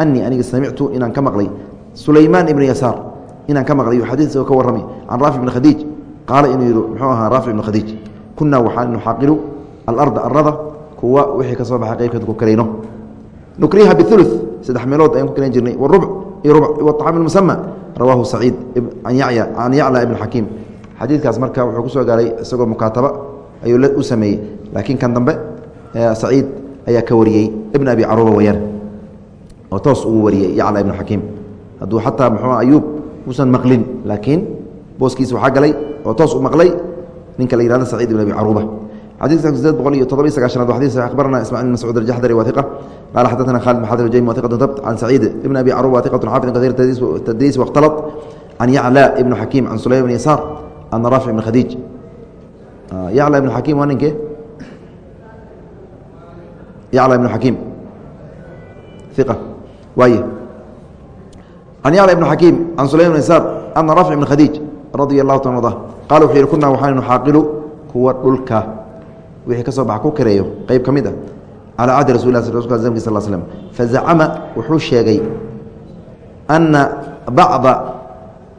أنii aniga samictu inaan ka maqlay سulaymaan iبن يasاar inaan ka maqlay xadiث ka warramay can raaفi بن khadيiج qaala inuu yihi mxuu ahaa raafic بن khadيiج kunaa waxaan nuxaaqilu aلأرضa arada kuwa wixii ka soo baxay qaybkeed ku karayno nukriha biulu saddex meelood ayaan ku kalan jirnay waruc iyo ruc waطacaam musama rawaahu saciid can yacla ibn xakiim xadiidkaas marka wuxuu ku soo gaaray isagoo mukaataba ayuu u sameeyey laakiin kan dambe saciid ayaa ka wariyey ibn abi caruuba weyaan oo toos ugu wariyey yacla ibn xakiim hadduu xataa muxuu ayuub uusan maqlin laakiin booskiisa waxaa galay oo toos u maqlay ninka la yihahdo saciid ibn abi caruuba xadiiska sideed boqol iyo todoba iyo sagaashanaad wa xadis akhbarana ismacil mascuud aljaxdari wa hiqa qaala xadaثana khalid bn xadr jaymi wa hiqatu dabt can saciid ibn abi caruba hiqatu xaafid kahiir tadriis wakhtalat can yacla ibn xakiim can sulaym bn yasaar ana raafic ibn khadiij yacla ibn xakiim waa ninkee yacla ibn xakiim iqa waaye can yacla ibn xakiim can sulaym bn yasaar ana raafic ibn khadiij radia allahu ta arda qala wuxuu yihi kunaa waxaanu xaaqilu kuwa dhulka wixii ka soo baxa ku kareeyo qeyb ka mid ah calaa cahdi rasul zamki sal slm fazacama wuxuu sheegay ana bacda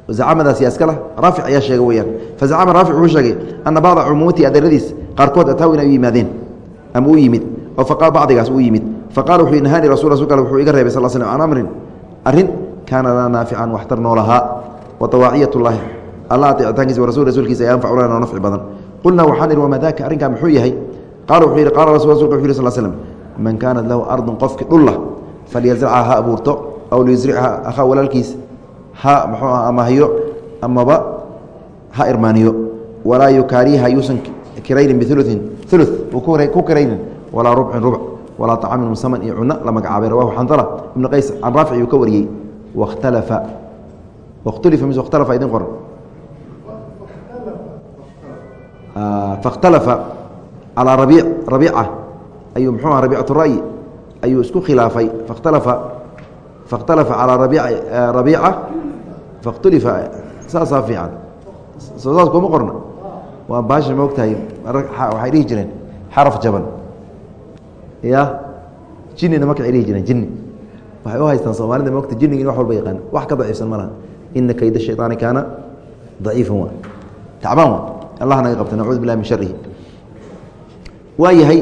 zacamadaas lah raafic ayaa sheegay weyaan fazacama raafic wuxuu sheegay ana bacda cumuumati adeeradiis qaarkood ataaw inay u yimaadeen ama u yimid oo faqaa bacdigaas u yimid. Faqala wuxuu nahaani rasul rasulka al wuxuu iga reebay sal slm can amrin. Arrin kaana laa naafican waxtar noolahaa wa tawaaciyat llaahi alla aicitaankiisa wa rasul rasuulkiisa ay anfacu lana nafci badan qulnaa waxaan ihi wamaa daaka arrinkaa? Muxuu yahay. Qaala wuxuu yidhi rasul rasulka wuxu yih sl slm man kaanat lahu ardun qofki dhulla falyasrachaa ha abuurto aw liyusrichaa akhaa walaalkiis ha muxuu ah amahyo amaba ha irmaaniyo walaa yukaariha yuusan kiraynin biuluin ulu ku kiraynin walaa rubcin rubc walaa طacaamin musaman iyo cuno la magacaabay. Rawahu xandala ibnu qays can raafic ayuu ka wariyey. Wakhtalaa wakhtulifa mise wakhtalafa idin qoran fakhtalafa calaa rabii rabiica ayuu muxuu aha rabiicat ra'yi ayuu isku khilaafay fakhtalafa fakhtalafa calaa rabi rabiica fakhtulifa saasaa fiican saas kuma qorna waa baasha ma ogtahay waxay dhihi jireen xaraf jaban ya jinina marka dhihi jireen jini waxay u haystaan soomaalida ma ogta jinniga in wax walba yaqaan wax ka daciifsan ma ina kayda shayطaani kaana daciifan wa tacbaan wa allah naga qabta nacuudu billahi min sharihi waa yahay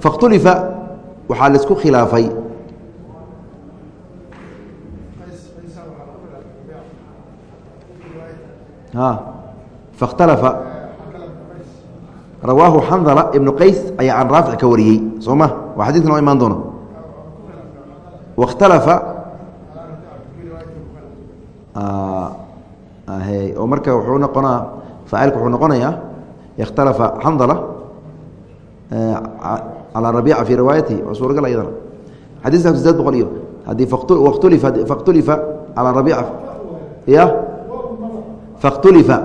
fakhtulifa waxaa la isku khilaafay. Fakhtalafa rawaahu xandala ibnu qays ayaa can raafic ka wariyey soo ma? Waa xadidka noo imaan doono. Wakhtalafa oo marka wuxuu noqonaa faacilka wuxuu noqonayaa ikhtalafa xandala calaa rabiica fii riwaayatihi waa suuragal ayadana xadiiska sideed boqol iyo haddii fakhtulifa calaa rabiica ya fakhtulifa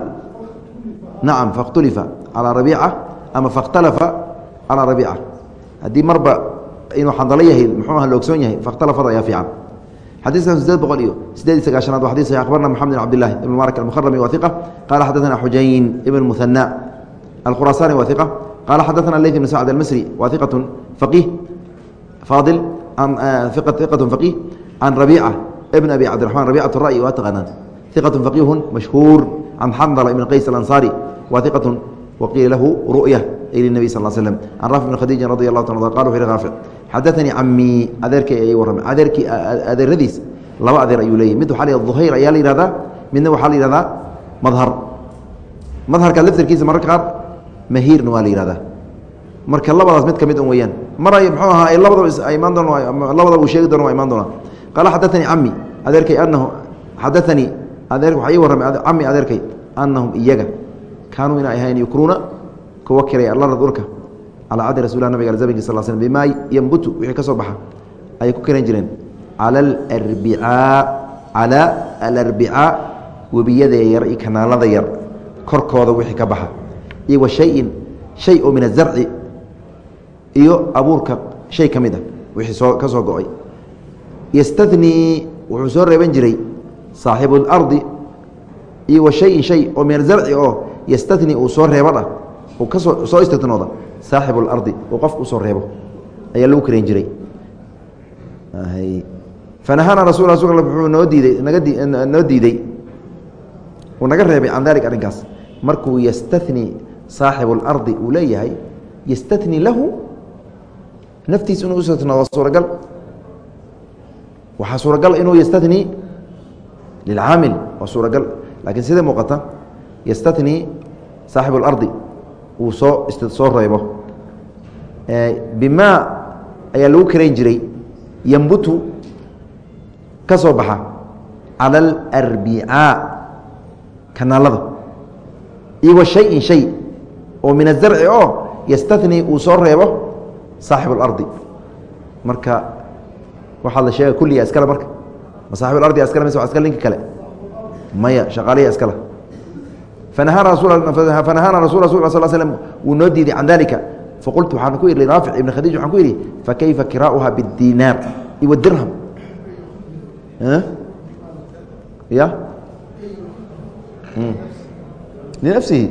nacam fakhtulifa calaa rabiica ama fakhtalafa calaa rabiica haddii marba inuu xandalo yahay muxuu aha la ogsoon yahay fakhtalafada ayaa fiican xadiiskan sideed boqol iyo sideed iyo sagaashanaad wa xadis akhbarna moxamed bin abdillahi ibn mubarak almukharami wa iqa qaala xadaثana xujayn ibn muhana alkhuraasani wa iqa qaala xadaثana leyt ibn sacd almisri wa iqatu faqih faadil iqatu faqih can rabiica ibn abi cabdiraxman rabicat ra'yi waa taqaanaan iqatu faqihun mashhuur can xandala ibn qays alansaari wa iqatu waqiila lahu ru'ya lnebi sal slm can raafic bn khadiijin radi allah ta qala wuxu hi raafic xadaanii camii adeerkay ayay warramay adeerkii adeeradiis laba adeer ayuu leeyahy mid waxaa la yhahda duhayr ayaa la yihahdaa midna waxaa la yihahdaa madhar madharka laftarkiisa mararka qaar mahiirna waa la yihahdaa marka labadaas mid ka mid un weyaan mar ay mxuu ahaa ay labadaba imaan doon labadaba uu sheegi doona waa imaan doonaa qaala xadaanii cami adeerkay anahu xadaanii adeer waxaa ii warramay cami adeerkay anahum iyaga kaanuu inay ahayn yukruuna kuwa kiray allarda dhulka calaa cadi rasulah nabig zamnki sal slm bimaa yambutu wixii ka soo baxa ayay ku karan jireen calaa alarbicaa webiyada yar iyo kanaalada yar korkooda wixii ka baxa iyo wa shayin shay oo min azarci iyo abuurka shay ka mid a wixii soo ka soo go'ay. Yastathnii wuxuu soo reeban jiray saaxibu اlardi iyo wa shayin shay oo min azarci oo yastathnii uu soo reebadha uu ka soo soo istinooda saaxibu اlardi uu qofka u soo reebo ayaa lagu karan jiray. Fanahaana rasul wuxuu noo diiday noo diiday uu naga reebay can dalik arrinkaas. Markuu yastathnii saaxibu اlardi uu leeyahay yastathnii lahu naftiis inuu ustinoodo suuragal. Waxaa suuragal inuu yastathnii lilcaamil waa suuragal. Laakiin sida muuqata yastathnii saaxibu اlardi uu soo soo reebo. Bimaa ayaa lagu karayn jiray yambutu ka soo baxa cala alarbicaa kanaalada. Iyo shayin shay oo min azarci oo yastanii uu soo reebo saaxib اlardi marka waxaa la sheega kulliga iskale marka. Ma saaxib iskale mise wa iskale ninka kale? Maya shaqaalihi iskale fanahaana rasul sal slm wuu noo diiday can dalika faqultu waxaan ku ihi raafic ibn khadiij waxaan ku yidhi fakayfa kiraa'uha biاdinaar iwadirham ya linafsihi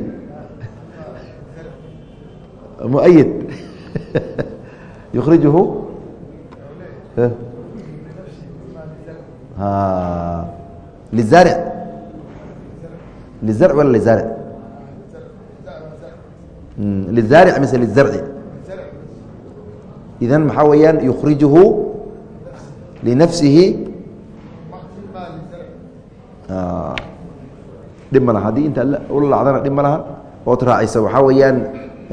muayid yukrijuhu lizaaric lizarc wala lizaaric lizaaric mise lizarci idan maxaa weeyaan yukrijuhu linafsihi dhib ma laha haddii inta ula lacdana dhib ma laha ood raacisa waxaa weeyaan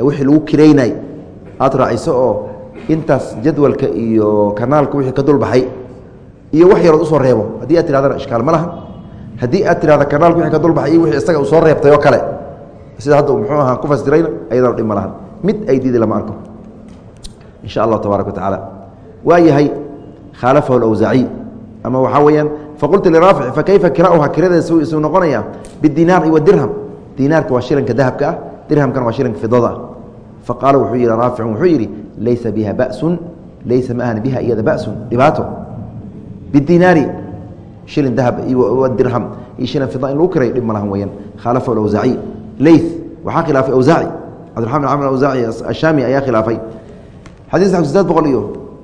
wixii lagu kireynay aad raaciso oo intaas jadwalka iyo kanaalka wixii ka dulbaxay iyo wax yarood u soo reebo haddii aad tirahdana ishkaal ma laha haddii aad tirahda kanaalka wixii ka dulbaxay wixii isaga uu soo reebtay oo kale sida hadda muxuu ahaa ku fasirayna ayadana dhib ma lahan. Mid ay diidi lama arko. In sha allahu tabaaraka wa tacaala. Waa yahay khaalafahu alawsaaciy ama waxaa weeyaan faqultu liraafic fakayfa kirauha kiradeesu isuu noqonaya bidinaar wa dirham. Dinaarka waa shilinka dahabka ah dirhamkana waa shilinka fidada ah. Faqaala wuxuu yihi raaficun wuxuu yidhi laysa biha basun laysa ma ahna biha iyada basun. Dhibaato. Bidinaari shilin dahab dirham iyo shilin fida in lagu kiray dhib ma lahan weyaan khaalafahu alawsaaciy leyth waxaa khilaafay awsaaci cabdiraxman camr awsaaci ashaami ayaa khilaafay. Xadiis sideed boqol iyo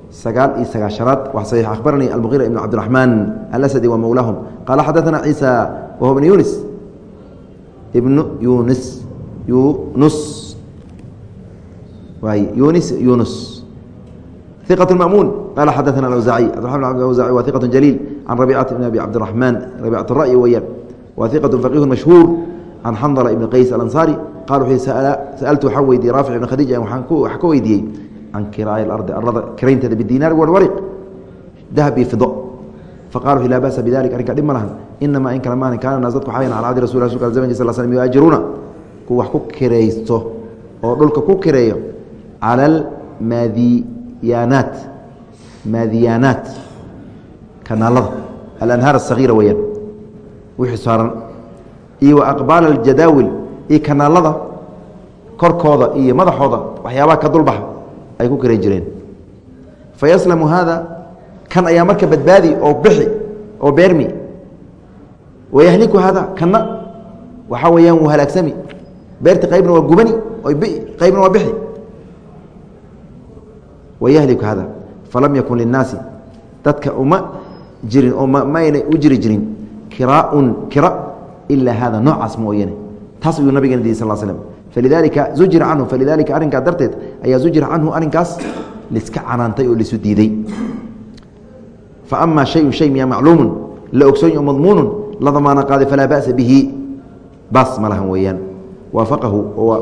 sagaal iyo sagaashanaad wa saxiix akhbaranii almuqira ibn cabdiraxmaan alasadi wa mowlaahum qaala xadaثana ciisa wahuwa bn yunis. Ibnu yunis yunus. Waay yunis yunus ثقة مأمون قال xdثna الأوزاعي cبدالرحمن بن أوزاعي wa ثقة جليل عن ربيcة بن أبي cبدالرحمن ربيcة الرأي weyaan wa ثقة فقيه مشهور عن xنظلة بن qays الأنصاري qال وu sألت waxaa weydiiyey rافع بن khadيج wax ka weydiiyey can kirاaء الأرض arada kiraynteeda bالdيناr والwرق dahب iyo فido faqال laa bأسa بذلك arrinka dhib ma lahan inamaa in kale maan kaana naas dadku xayan calى cadi rasul rasulka زmnki sl sلم yuأjiruuna ku wax ku kiraysto oo dhulka ku kireeyo calى اmaadi yaanaat maadiyaanaat kanaalada. Alanhaar asagiira weyaan wixii saaran. Iyo wa aqbaal aljadaawil. Iyo kanaalada. Korkooda iyo madaxooda. Waxyaabaha ka dulbaxa ay ku karayn jireen. Fayaslamu haada. Kan ayaa marka badbaadi oo bixi oo beermi. Wayahliku haada. Kanna. Waxaa weeyaan wuu halaagsami. Beerta qaybna waa gubani qaybna waa bixi wayahliku hada falam yakun linaasi dadka uma jirin oo maayna u jiri jirin kiraaun kira ilaa hada noocaas mooyane taas ayuu nabigeena diiy sal slm falidaalika zujira canhu falidaalika arrinkaa darteed ayaa zujira canhu arrinkaas liska canaantay oo lisu diiday fa ama shay miya macluumun la ogsoony o madmuunun la damaana qaaday falaa ba'sa bihi baas ma weeyaan waafaqahu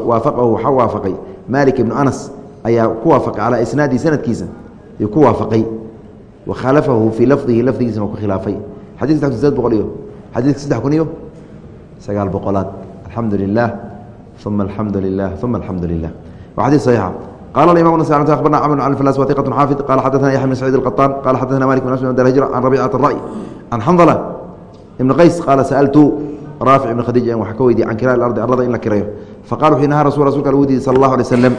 waafaqahu waxaa waafaqay maalik ibnu anas ayaa ku waafaqay calaa isnaadihi sanadkiisa ayuu ku waafaqay wa khalafahu fii lafdihi lafdigiisana waa ku khilaafay xadidka saddex kun sideed boqol iyo xadiidka saddex kun iyo sagaal boqolaad alxamdu lilah uma alxamdu lilah uma alxamdu lilah wa xadiid saxiixa qala aimam nas abarna camr an flas waiqat xaafid qala xadaثna yaxya bn saciid اlqaطaan qala xadaثna malik bn aswad alhijra can rabicat الra'y can xandla ibn qays qaala sa'altu raafic ibn khadiij an wax ka weydiye can kiraa ardi arlada in la kirayo faqala wuxuu nahaa rasul rasulka uu diiday sal اllahu alay slam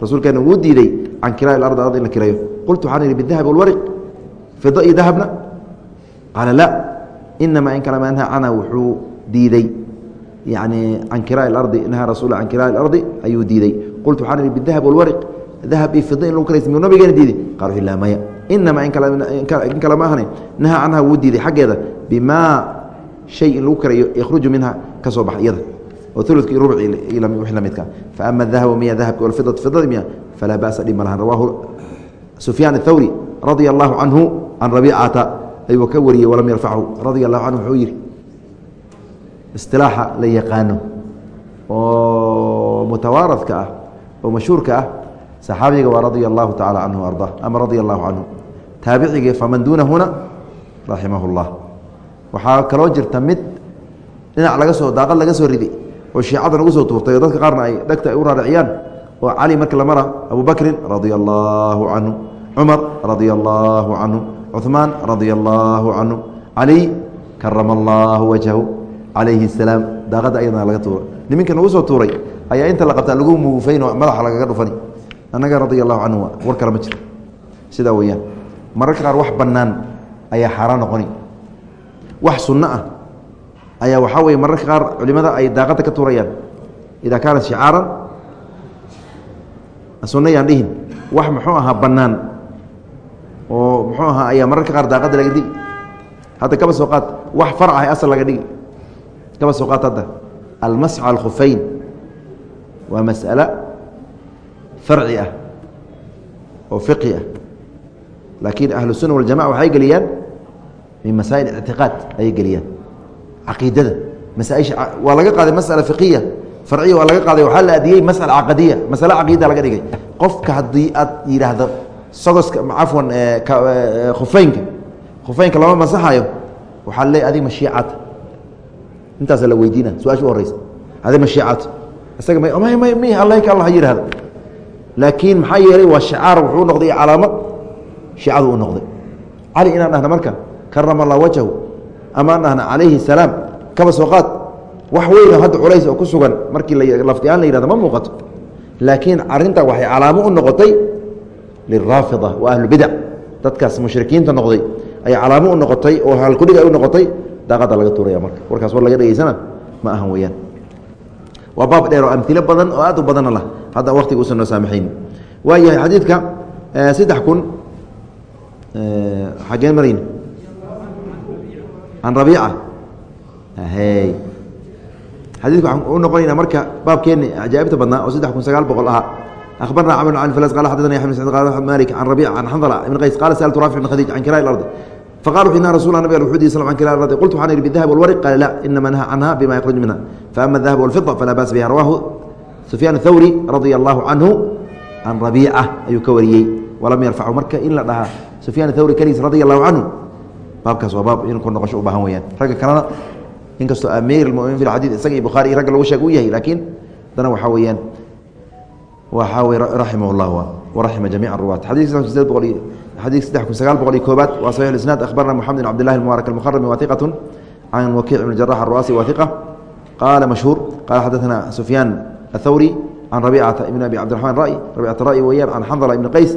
rasuulkeena wuu diiday can kiraa ardi arda in la kirayo qultu waxaan ihi bidahabi walwariq fida iyo dahabna. Qaala la inamaa in kale manha cana wuxuu diiday. Yani can kiraa ardi nahaa rasul can kiraa ardi ayuu diiday. Qultu waxaan ihi bidahab walwariq dahab iyo fida in lagu kiraysa miyuu nabigeena diiday. Qalu ilaa maya inamaa in kale ma ahne nahaa canha wuu diiday. Xaggeeda bimaa shay in lagu kirayo yakhruju minha ka soo baxa iyada oo uludka iyo rubci wix la midka. Faama dahabu miya dahabka walfidatu fidada miya falaa ba'sa dhib ma lahan rawaahu sufyaan athawri radia allahu canhu can rabiicata ayuu ka wariyey walam yarfachu radia allahu canhu wuxuu yidhi istilaaxa la yaqaano oo mutawaaradka ah oo mashhuurka ah saxaabiga waa radia allahu tacala canhu arda ama radia allahu canhu taabiciga faman duunahuna raximah اllah waxaa kaloo jirta mid dhinac laga soo daaqad laga soo riday oo shiicadan ugu soo tuurtay oo dadka qaarna ay dhegta ay u raariciyaan oo cali marka lamara abu bakrin radia allaahu canhu cumar radia allaahu canhu cuثmaan radia allaahu canhu cali karama allaahu wajhahu calayhi اsalaam daaqadda ayadana laga tuura niminka nagu tuuray ayaa inta la qabtaa lagu muufayno madaxa lagaga dhufani. Annaga radia allahu canhu war kale ma sidaa weeyaan mararka qaar wax bannaan ayaa xaaraan noqoni. Wax sunno ah ayaa waxaa weye mararka qaar culimada ay daaqadda ka tuurayaan. Idaa kaanat shicaaran sunno yaan dhihin wax muxuu ahaa bannaan oo muxuu ahaa ayaa mararka qaar daaqadda laga dhigi. Hadda kaba soo qaad wax farc ah asal laga dhigi. Kaba soo qaad hadda almasx cala alkhufeyn waa mas'alo farci ah oo fiqi ah. Laakiin ahlu الsuna waljamaca waxay geliyaan min masaa'il ictiqaad ayay geliyaan caqiidada. Masaaisha waa laga qaaday masala fiqiya farciya waa laga qaaday waxaa la adiyey masala caqadiya masale caqiida laga dhigay. Qofka haddii aad yidhaahdo sogoska cafwan khufeynka khufeynka lama masaxayo waxaa leey adig mashiicata intaasa la weydiina su'aasha u horeysa adig mashiicata isaga m m m allahka alla ha yihahdo laakiin maxaa yeelay waa shicaar wuxuu noqday calaamo shiicadu u noqday. Cali inaan dhahna marka karama allah wajhahu amaan dhahna calayhi salaam. Kaba soo qaad. Wax weynoo hadda culays oo ku sugan markii laftiaan la yihahdo ma muuqato. Laakiin arintaa waxay calaamo u noqotay liraafida wa ahlubidac dadkaas mushrikiinta noqday ayay calaamo u noqotay oo halkudhig ay u noqotay daaqada laga tuuraya marka. Warkaas war laga dhegeysana ma ahan weyaan waa baab dheer oo amilo badan oo aad u badanna lah. Hadda waktiga usan noo saamaxayn waa yahay xadiidka saddex kun xageen marayn an rabiica xadiidku waxaan u noqonaynaa marka baabkeenni cajaaibta badnaa oo saddex kun sagaal boqol ahaa baabkaas waa baab in ku noqosho u baahan weyaan ragga kalena inkastoo amiir muminiin filxadiid isaga iyo bukhari iyo ragga lagu sheeg u yahay laakiin haddana waxaa weyaan waxaa wey raximah llah waraxima jamiic ruwaat. Xadii xadii saddex kun sagaal boqol iyo koobaad waa saxiix isnaad akhbarna moxamed bin cabdillahi almubaarak almuharami waatiqatun can wakiic ibn jarax aruaasi waatiqa qaala mashhuur qaala xadaana sufyaan athawri can rabicata ibn abi cabdiraxmaan rai rabicata rai weyaan can xandala ibni qays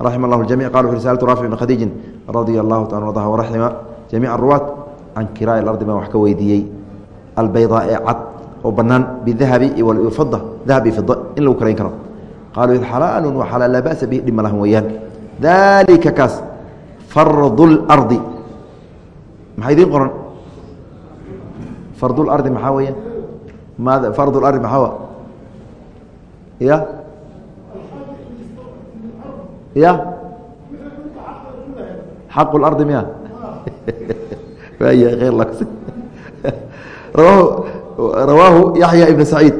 raxim allah jamic qala wuxu saaltu raafic bn khadiijin radia allahu ta ardah waraxima jamiic aruwaat can kiraa lardi baan wax ka weydiiyey. Albaydaa ee cad oo banaan bidahabi fada dahab iyo fida in lagu karayn karo. Qaaluu xalaalu wa xalaal laa ba'sa bihi dhib ma lahan weeyaan daalika kaas fardu lardi maxaa idiin qoran? Fardulardi maxaa weeyaan? Md fardulardi maxaa ya حق الأرض مياه فهي غير لك رواه رواه يحيى ابن سعيد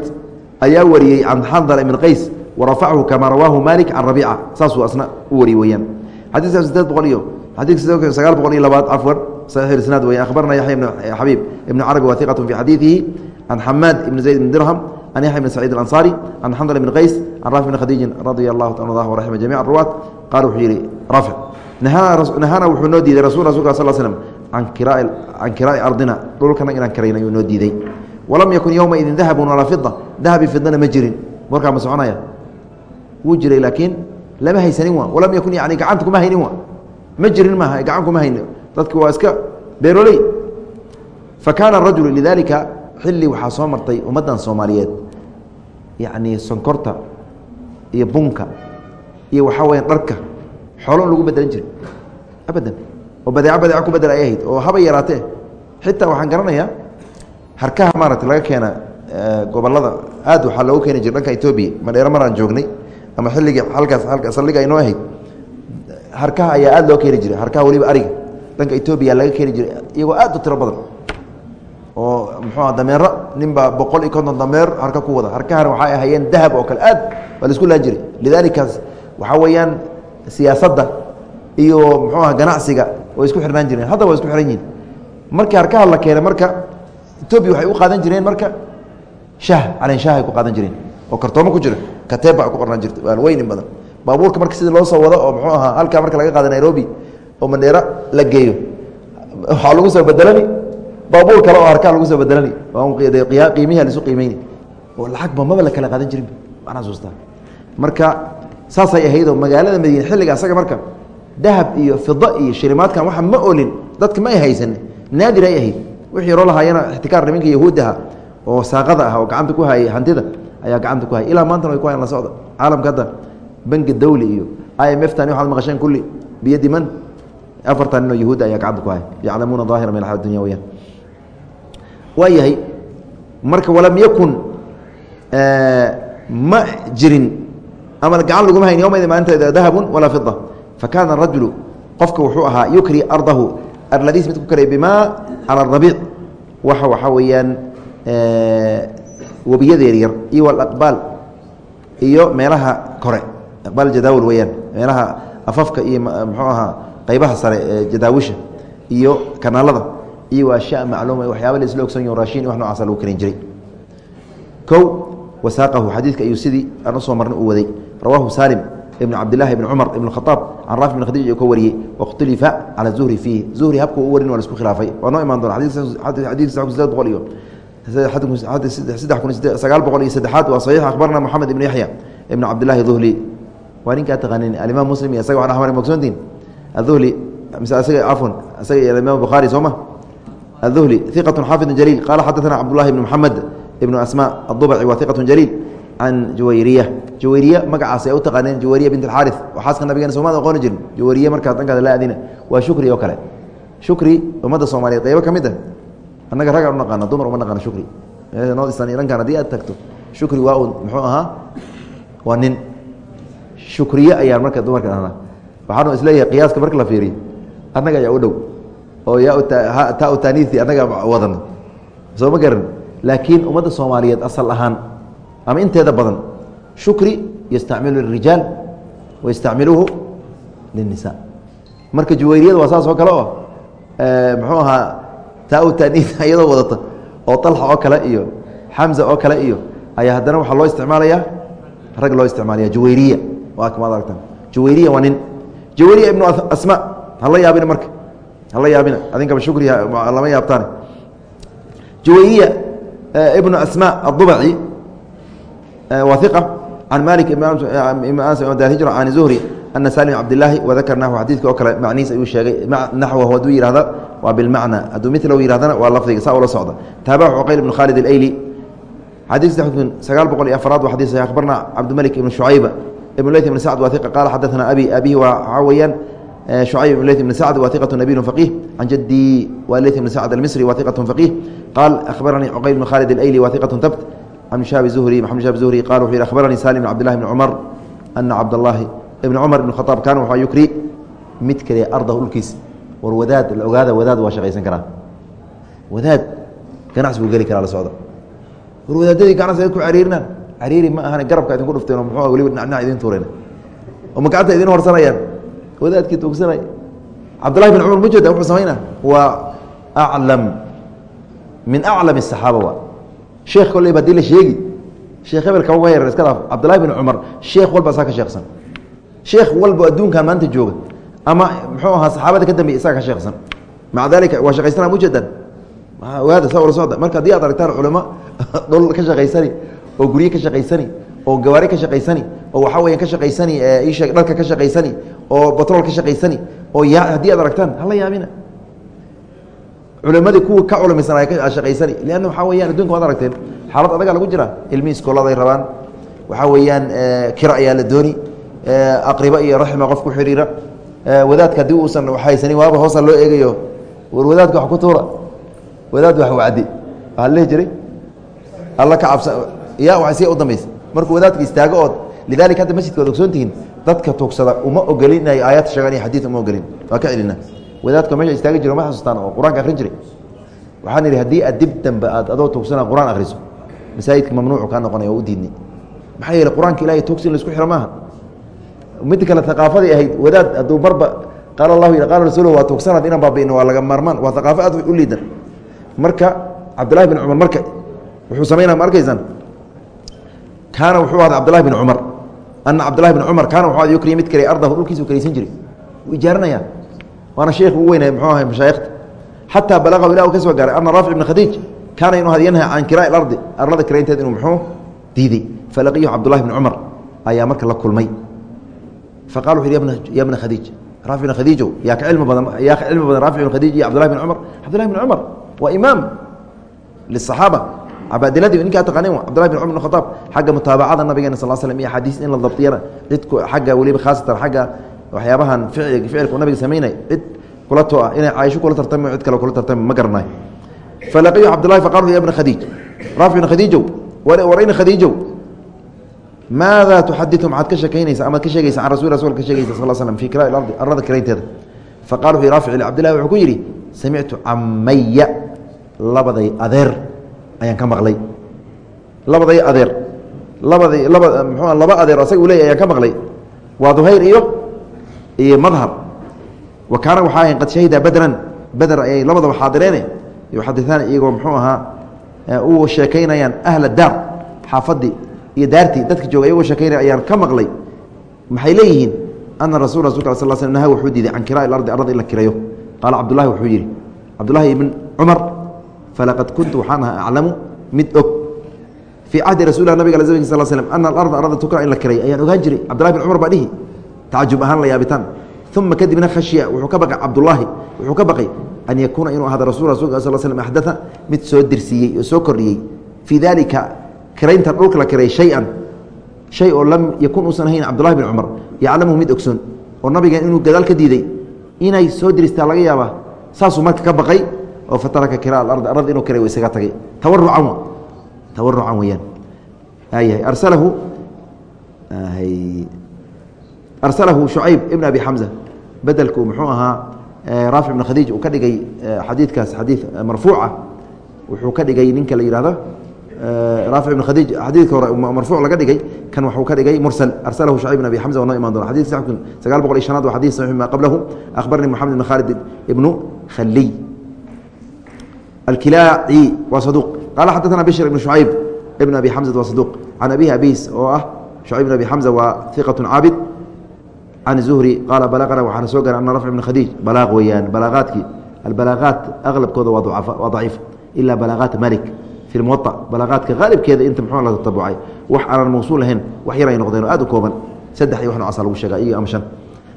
أيا وريي عن حنظل بن قيس ورفعه كما رواه مالك عن ربيعة ساسو أسنا وري ويان حديث سداد بقوليو حديث سقال بقولي لبات عفوا صحيح الإسناد ويا أخبرنا يحيى بن حبيب ابن عربي وثيقة في حديثه عن حماد بن زيد بن درهم عن يحيى بن سعيد الأنصاري عن حنظل بن قيس عن رافع بن خديج رضي الله تعالى عنه ورحمه جميع الرواة قالوا حيري رافع نهانا نهانا وحنودي رسول رسول صلى الله عليه وسلم عن كراء عن كراء أرضنا دول كان إلى كرينا ينودي ذي ولم يكن يومئذ ذهب ولا فضة ذهب فضنا مجر مركع مسعونايا wuu jiray laakiin lama haysanin wa walam yakun yani gacanta kuma haynin wa ma jirin maaha gacan kuma hayni dadki waa iska beeroley fa kaana rajulu lidaalika xilli waxaa soo martay ummaddan soomaaliyeed yacni sonkorta iyo bunka iyo waxaa weyaan dharka xoolon lagu bedelan jiray. Abadan. Oo badeeco badeeco ku bedel ay ahayd. Oo haba yaraatee xitaa waxaan garanayaa harkaha maaragta laga keena gobollada aad waxaa loogu keeni jiray dhanka etoobiya madheero maraan joognay ama xilligii halkaas saldhiga aynoo ahayd. Harkaha ayaa aad loo keeni jiray. Harkaha weliba ariga dhanka etoobiya laga keeni jiray. Iyagoo aad u tiro badan oo muxuua dameero ninbaa boqol iyo konton dameer harka ku wada. Harkahana waxay ahayeen dahab oo kale aad baa la isku laan jiray. Lidaalikaas waxaa weeyaan siyaasadda iyo muxuuaha ganacsiga way isku xirnaan jireen. Haddaba way isku xiran yihiin markii harkaha la keenay marka etoobiya waxay u qaadan jireen marka shah caleen shah ay ku qaadan jireen oo kartoomo ku jira. Kateeb baa ku qornaan jirta waan weynin badan. Baabuurka marka sidii loo soo wado oo muxuu ahaa halkaa marka laga qaada nairobi oo mandheera la geeyo waxaa lagu soo bedelani baabuur kale oo harkaa lagu soo bedelani. Qiimihi laisu qiimeyni oo lacagba maba la kala qaadan jirin. Waan xasuustaa marka saasay ahaydoo magaalada madiine xilliga asaga marka dahab iyo fida iyo shilimaadkan waxa ma olin. Dadka ma ay haysan naadir ay ahayd. Wixii yaroo lahaayana ixtikaar niminka yahuudaha oo saaqada ah oo gacanta ku hayay hantida ayaa gacanta ku hayay ilaa maantana way ku hayan la socda. Caalamka hadda bangi dawli iyo i m f tani waxaad maqasheen kulli. Biyadi man afartan ninoo yahuudda ayaa gacanta ku haya yaclamuuna daahira min axaad dunya weyaan waa yahay marka walam yakun ma jirin. Ama gacan laguma hayn yowmaydin maalinteeda dahabun walaa fida fakaana rajulu qofka wuxuu ahaa yukri ardahu arladiis mid ku karay bimaa cala arabiic waxa waxaa weeyaan webiyada yaryar iyo walaqbaal iyo meelaha kore. Aqbaal jadaawul weyaan meelaha afafka iyo muxuu ahaa qaybaha sare jadaawisha iyo kanaalada iyo ashya macluuma waxyaaba la isla ogsan yaho raashin wax nocaasa lagu karin jiray. Kow wasaaqahu xadiidka ayuu sidii aan u soo marnay u waday. Rawaahu salim ibn cabdilahi ibn cumar ibn khaaab can raafi bn khadiij ka wariyey wakhtulifa cala zuhri fiihi. Zuhri habka u warin waa la isku khilaafay. Waa noo imaan doona saddex kun sagaal boqol iyo saddexaad waa saxiix akhbarna moxamed ibn yaxya ibn cabdillahi duhli waa ninkaa taqaanin alimaam muslim iyo isaga waxna xamar mogsoontiin aduhli mise isaga cafwan isaga iyo alimaam bukhaari soo aduhli iqatu xaafid jaliil qaala xadaثana cabdullahi ibn moxamed ibn asma adubaci waa iqatu jaliil can juwayriya juwayriye magacaas ay u taqaaneen juwayriya bint alxaari oo xaaska nabigeena soomada aqooni jirin juwayriye markaa dhankaada la adina waa shukri oo kale shukri ummadda soomaaliyeed qaybo ka mid ah annaga raggaan u naqaana dumar uma naqaana shukri noodistan dhankan haddii aad tagto shukri waa un muxuu ahaa waa nin shukriye ayaan marka dumarka dhahnaa waxaanu is leeyahay qiyaaska marka la fiiriyo annaga ayaa u dhow oo yaa ta u taaniisi annaga wadan. Soo ma garan? Laakiin ummadda soomaaliyeed asal ahaan ama inteeda badan shukri yastacmilu lirijaal wayastacmiluhu lilnisa marka juwayriyada waa saas oo kale oo muxuu ahaa taa u taaniis iyadoo wadata oo talxa oo kale iyo xamza oo kale iyo ayaa haddana waxaa loo isticmaalayaa rag loo isticmaalaya juwayriya. Waa kamaad aragtaan juwayriya waa nin. Juwayriya ibnu asma hala yaabina marka hala yaabina adinkaba shukri lama yaabtaane juwayriya ibnu asma adubaci waa iqa malik hijra can zuhri ana salim cabdilaahi wadakarnahu xadiidka oo kale macnihiis ayuu sheegay naxwahu hadduu yihahda waa bilmacna. Hadduu milahu yihahdana waa lafdiga saa ula socda. Taabacu cuqayl ibn khaalid xadii saddex kun sagaal boqol iyo afaraad xadis akhbarna cabdimalik ibn shucayb ibn leyt ibn sacd waa qaala xadaثana abi abihi waa waxaa weeyaan ibn sacd waa iqatu nabiyu faqih. Can jadii waa leyt ibn sacd almisri waa iqatu faqih. Qaal akhbaranii cuqayl ibn khaalid alayli waa iqatu tabt can shaabi zuhri maxamed shaabi zuhri qal wuxuu yihi akhbaranii salim ibn cabdillahi ibn cumar ana cabdallaahi ibn cumar ibn khaaab kaana waxaa yukri mid kale ardahu dhulkiis war wadaad la ogaada wadaad waa shaqaysan karaa wadaad ganacsi buu geli karaa la socda war wadaadadii ganacsi ku cariirinaan cariiri ma ahan garabka idinku dhufteen oo muxuu waliba dhinacdhinac idin tuureen. Oo ma gacanta idin horsanayaan wadaadkii tuugsanay cabdullahi bin cumar mujeeda wuxuu samaynaa waa aclam min aclam الsaxaaba waa sheekh kolleyba haddii la sheegi. Sheekh hebel kama yar iska dhaaf. Cabdullahi bin cumar sheekh walba saa ka sheeksan. Sheekh walba adduunkan maanta jooga. Ama muxuu ahaa saxaabada ka dambeya isaga ka sheeksan. Maca dalika waa shaqaysana mujeedan ogaada saa ula socda. Marka haddii aad aragtaan culamo dhul ka shaqaysani oo gurye ka shaqaysani oo gawaari ka shaqaysani oo waxaa weya ka shaqaysani dharka ka shaqaysani oo batrool ka shaqaysani oo yaa haddii aad aragtaan hala yaabina. Culimadii kuwa ka culamisan ay ka shaqaysani leanna waxaa weyaan adunka waad aragteen xaalad adaga lagu jira ilmihii iskooladay rabaan waxaa weeyaan kira ayaa la dooni aqriba iyo raxima qof ku xiriira wadaadka haddii uusan haysanin waaba hoosa loo eegayo war wadaadka wax ku tuura wadaad wax wacdi waa lehi jiray alla ka cabsa ya wa si u dambaysa markuu wadaadka istaago ood lidalika hadda masjidka waad ogsoon tihiin dadka tuugsada uma ogolin inay aayaad sheegaan iyo xadiid uma ogolin waa ka celina. Wadaadka meesha istaagi jiro ma xasuustaan oo qur'aanka akrin jiray. Waxaan idhi haddii aad dib dambe aad adoo tuugsana qur'aan akhriso masaajidka mamnuucu kaa noqonaya oo u diidnay maxaa yeele qur'aanka ilahay tuugsi in la isku xiro maaha. Mid kale aqaafadii ahayd wadaad hadduu marba qaal allahu qaala rasuuluhu waa tuugsanad inaan baabi'ino waa laga maarmaan waa aqaafo aad u liidan. Marka cabdullahi bin cumar marka wuxuu samaynaa ma arkaysaan kaana wuxuu ahday cabdulahi bn cumar ana cabdulahi bn cumar kaana wuxuu yukriya mid kale ardahu dhulkiisu karaysan jiray. Wuu ijaaranaya. Waana sheekh ugu weynay muxuu ahay mashaayikhta xataa balaqahu ilah u ka soo gaaray ana raafic ibn khadiij kaana inuu had yanha can kiraa'i alardi arlada kiraynteed inuu muxuu diiday. Falaqiyahu cabdulahi bn cumar ayaa marka la kulmay. Faqala wuxu yhi ya bna khadiij raafic bn khadiijow yaa ka cilmi badan yaa ka cilmi badan raafic bn khadiij iyo cabdullahi bn cumar cabdullahi bn cumar waa imaam liلصaxaaba cabaadiladii ninkaa taqanin cbdullahi bin cumar khaaab xagga mutaabacada nabigeena sal slm iyo axaadiis in la dabdiyana cidku xagga weliba khaasatan xagga waxyaabahan ficil ficilku nabiga samaynay cid kula to ah inay caaisho kula tartami cid kale kula tartami ma garanayo. Falaqiyu cabdullahi faqal ya bna khadiij raafic bn khadiijow warayna khadiijow maada tuxadiu maxaad ka sheekaynaysa amaad ka sheegaysa can rasul ka sheegaysa sal slm fi kira ardi arlada kiraynteeda? Faqala wuxu raafic cabdillahi wuxuu ku yidhi samictu camaya labaday adeer ayaan ka maqlay. Labaday adeer labaday laba mxu laba adeer asaga u leeyay ayaan ka maqlay. Waa duhayr iyo iyo madhar wa kaana waxaa ahayn qad shahida badran beder ayay labadaba xaadireene yuxadiثaan iyagoo muxuu ahaa u sheekaynayaan ahla daar xaafadii iyo daartii dadka jooga iyagoo sheekaynaya ayaan ka maqlay. Maxay leeyihiin? Ana rasul rasulka sal sl naha wuxuu diiday can kiraa ardi in la kirayo. Qaala cabdullahi wuxuu yidhi cabdullahi ibn cumar falaqad kuntu waxaan aha aclamu mid og fii cahdi rasulilah nabig al sal slm ana alarda arada tukra in la kiray ayaan ogaan jiray cabdullahi bin cumar baa dhihi tacajub ahaan la yaabitaan uma kadibna khashya wuxuu ka baqay cabdullaahi wuxuu ka baqay an yakuuna inuu ahada rasul rasulka sal slm axdaa mid soo dirsiiyey oo soo kordhiyey fii dalika kiraynta dhulka la kiray shay-an shay oo lam yakun uusan ahayn cabdullahi bin cumar yaclamuhu mid ogsoon oo nabiga inuu gadaal ka diiday inay soo diristaa laga yaabaa saasuu marka ka baqay oo fataraka kira aard arad inuu kiray isaga tagay. Tawarucan tawarucan weyaan ayahay arsalahu arsalahu shucayb ibn abi xamza bedelku muxuu ahaa raafic ibn khadiij uu ka dhigay xadiidkaas xadiid marfuuca wuxuu ka dhigay ninka la yihahdo raafic ibn khadiij xadiidka hore marfuuc laga dhigay kan waxuu ka dhigay mursal. Arsalahu shucayb ibn abi xamza waa noo iman doona. Xadid sagaal boqol iyo shanaad waa xadid saxiix ma qablahu. Akhbarnii moxamed ibn khaalid ibnu khaliy alkilaaci waa saduq. Qaala xaddaana bishr ibn shucayb ibn abi xamza waa saduq. Can abihi abis oo ah shucayb ibn abi xamza waa iqat caabid can zuhri qaala balaqana waxaana soo garan ana rafc ibn khadiij balaaq weeyaan balaaqaadkii albalaaqaat aqlabkooda waa daciif. Ilaa balaaqaat malik fi muwa balaaqaadka qaalibkeeda inta muxuu la tatabucay wax aanan mawsuul lahayn wax yar ay noqdeen oo aad u kooban. Saddex iyo wax noocaasa lagu sheegaa iyo ama shan.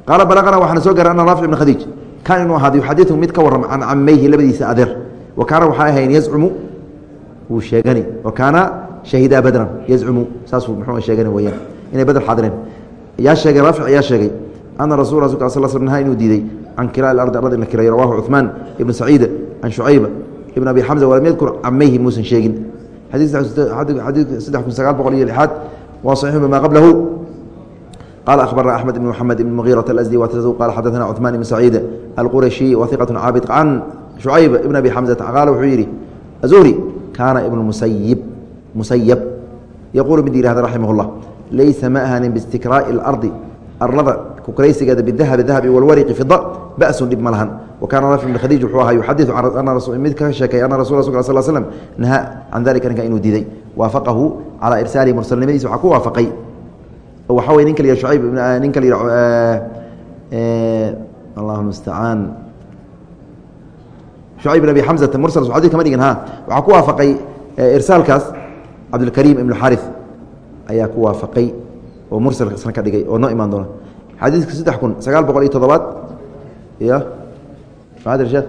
Qaala balaqana waxaana soo garan ana rafc ibn khadiij kaan inuu ahaada yuxadiu mid ka warram can camayhi labadiisa adeer wakaana waxaa ahayn yazcumu wuu sheegani wakaana shahidaa badran yazcumu saasuu muxuu sheegani weyaan inay badr xaadireen yaa sheegay raafic ayaa sheegay ana rasul rasulka sal sl naha inuu diiday can kiraa ilardi arlad in la kirayo rawahu cuثmaan ibnu saciid can shucayba ibn abi xamza walam yadkur camayhi muusan sheegin xadiid saddex kun sagaal boqol iyo lixaad waa saxiixu bima qablahu قال أخبرنا أحمد بن محمد بن مغيرة الأزدي وتزو قال حدثنا عثمان بن سعيد القرشي وثقة عابد عن شعيب بن أبي حمزة قال وxuu yihi الزهري كاana iبن مسyب مسyب يقول mid yihahda رحimه الله laysa ma ahanin باstikrاءi الأرضi arlada kukraysigeeda bالذahب ذahب والwرqi فiضة بأس dhib ma lahan وkaana رافع بن khadيج wuxuu ahaa يxadiث mid ka sheekay أna rasul رsul صل sلم نahى can dalika ninka inuu diiday waafaqahu calى إrsaalihi mursalnimadiisa waxaa ku waafaqay waxaa wey ninka l شعayb ninka l allah mustacaan شhucayb بن abi xamزata mursal xadid kama dhigin ha waxaa ku waafaqay irsaalkaas cabdilkariim ibn xarif ayaa ku waafaqay oo mursal isna ka dhigay oo noo imaan doona xadiidka saddex kun sagaal boqol iyo toddobaad ya maadr sheekh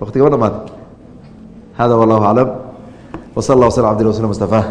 wakti gaba dhamaad hada wallahu aclam w sal اllah وsلم abd ل وsلم mصطفى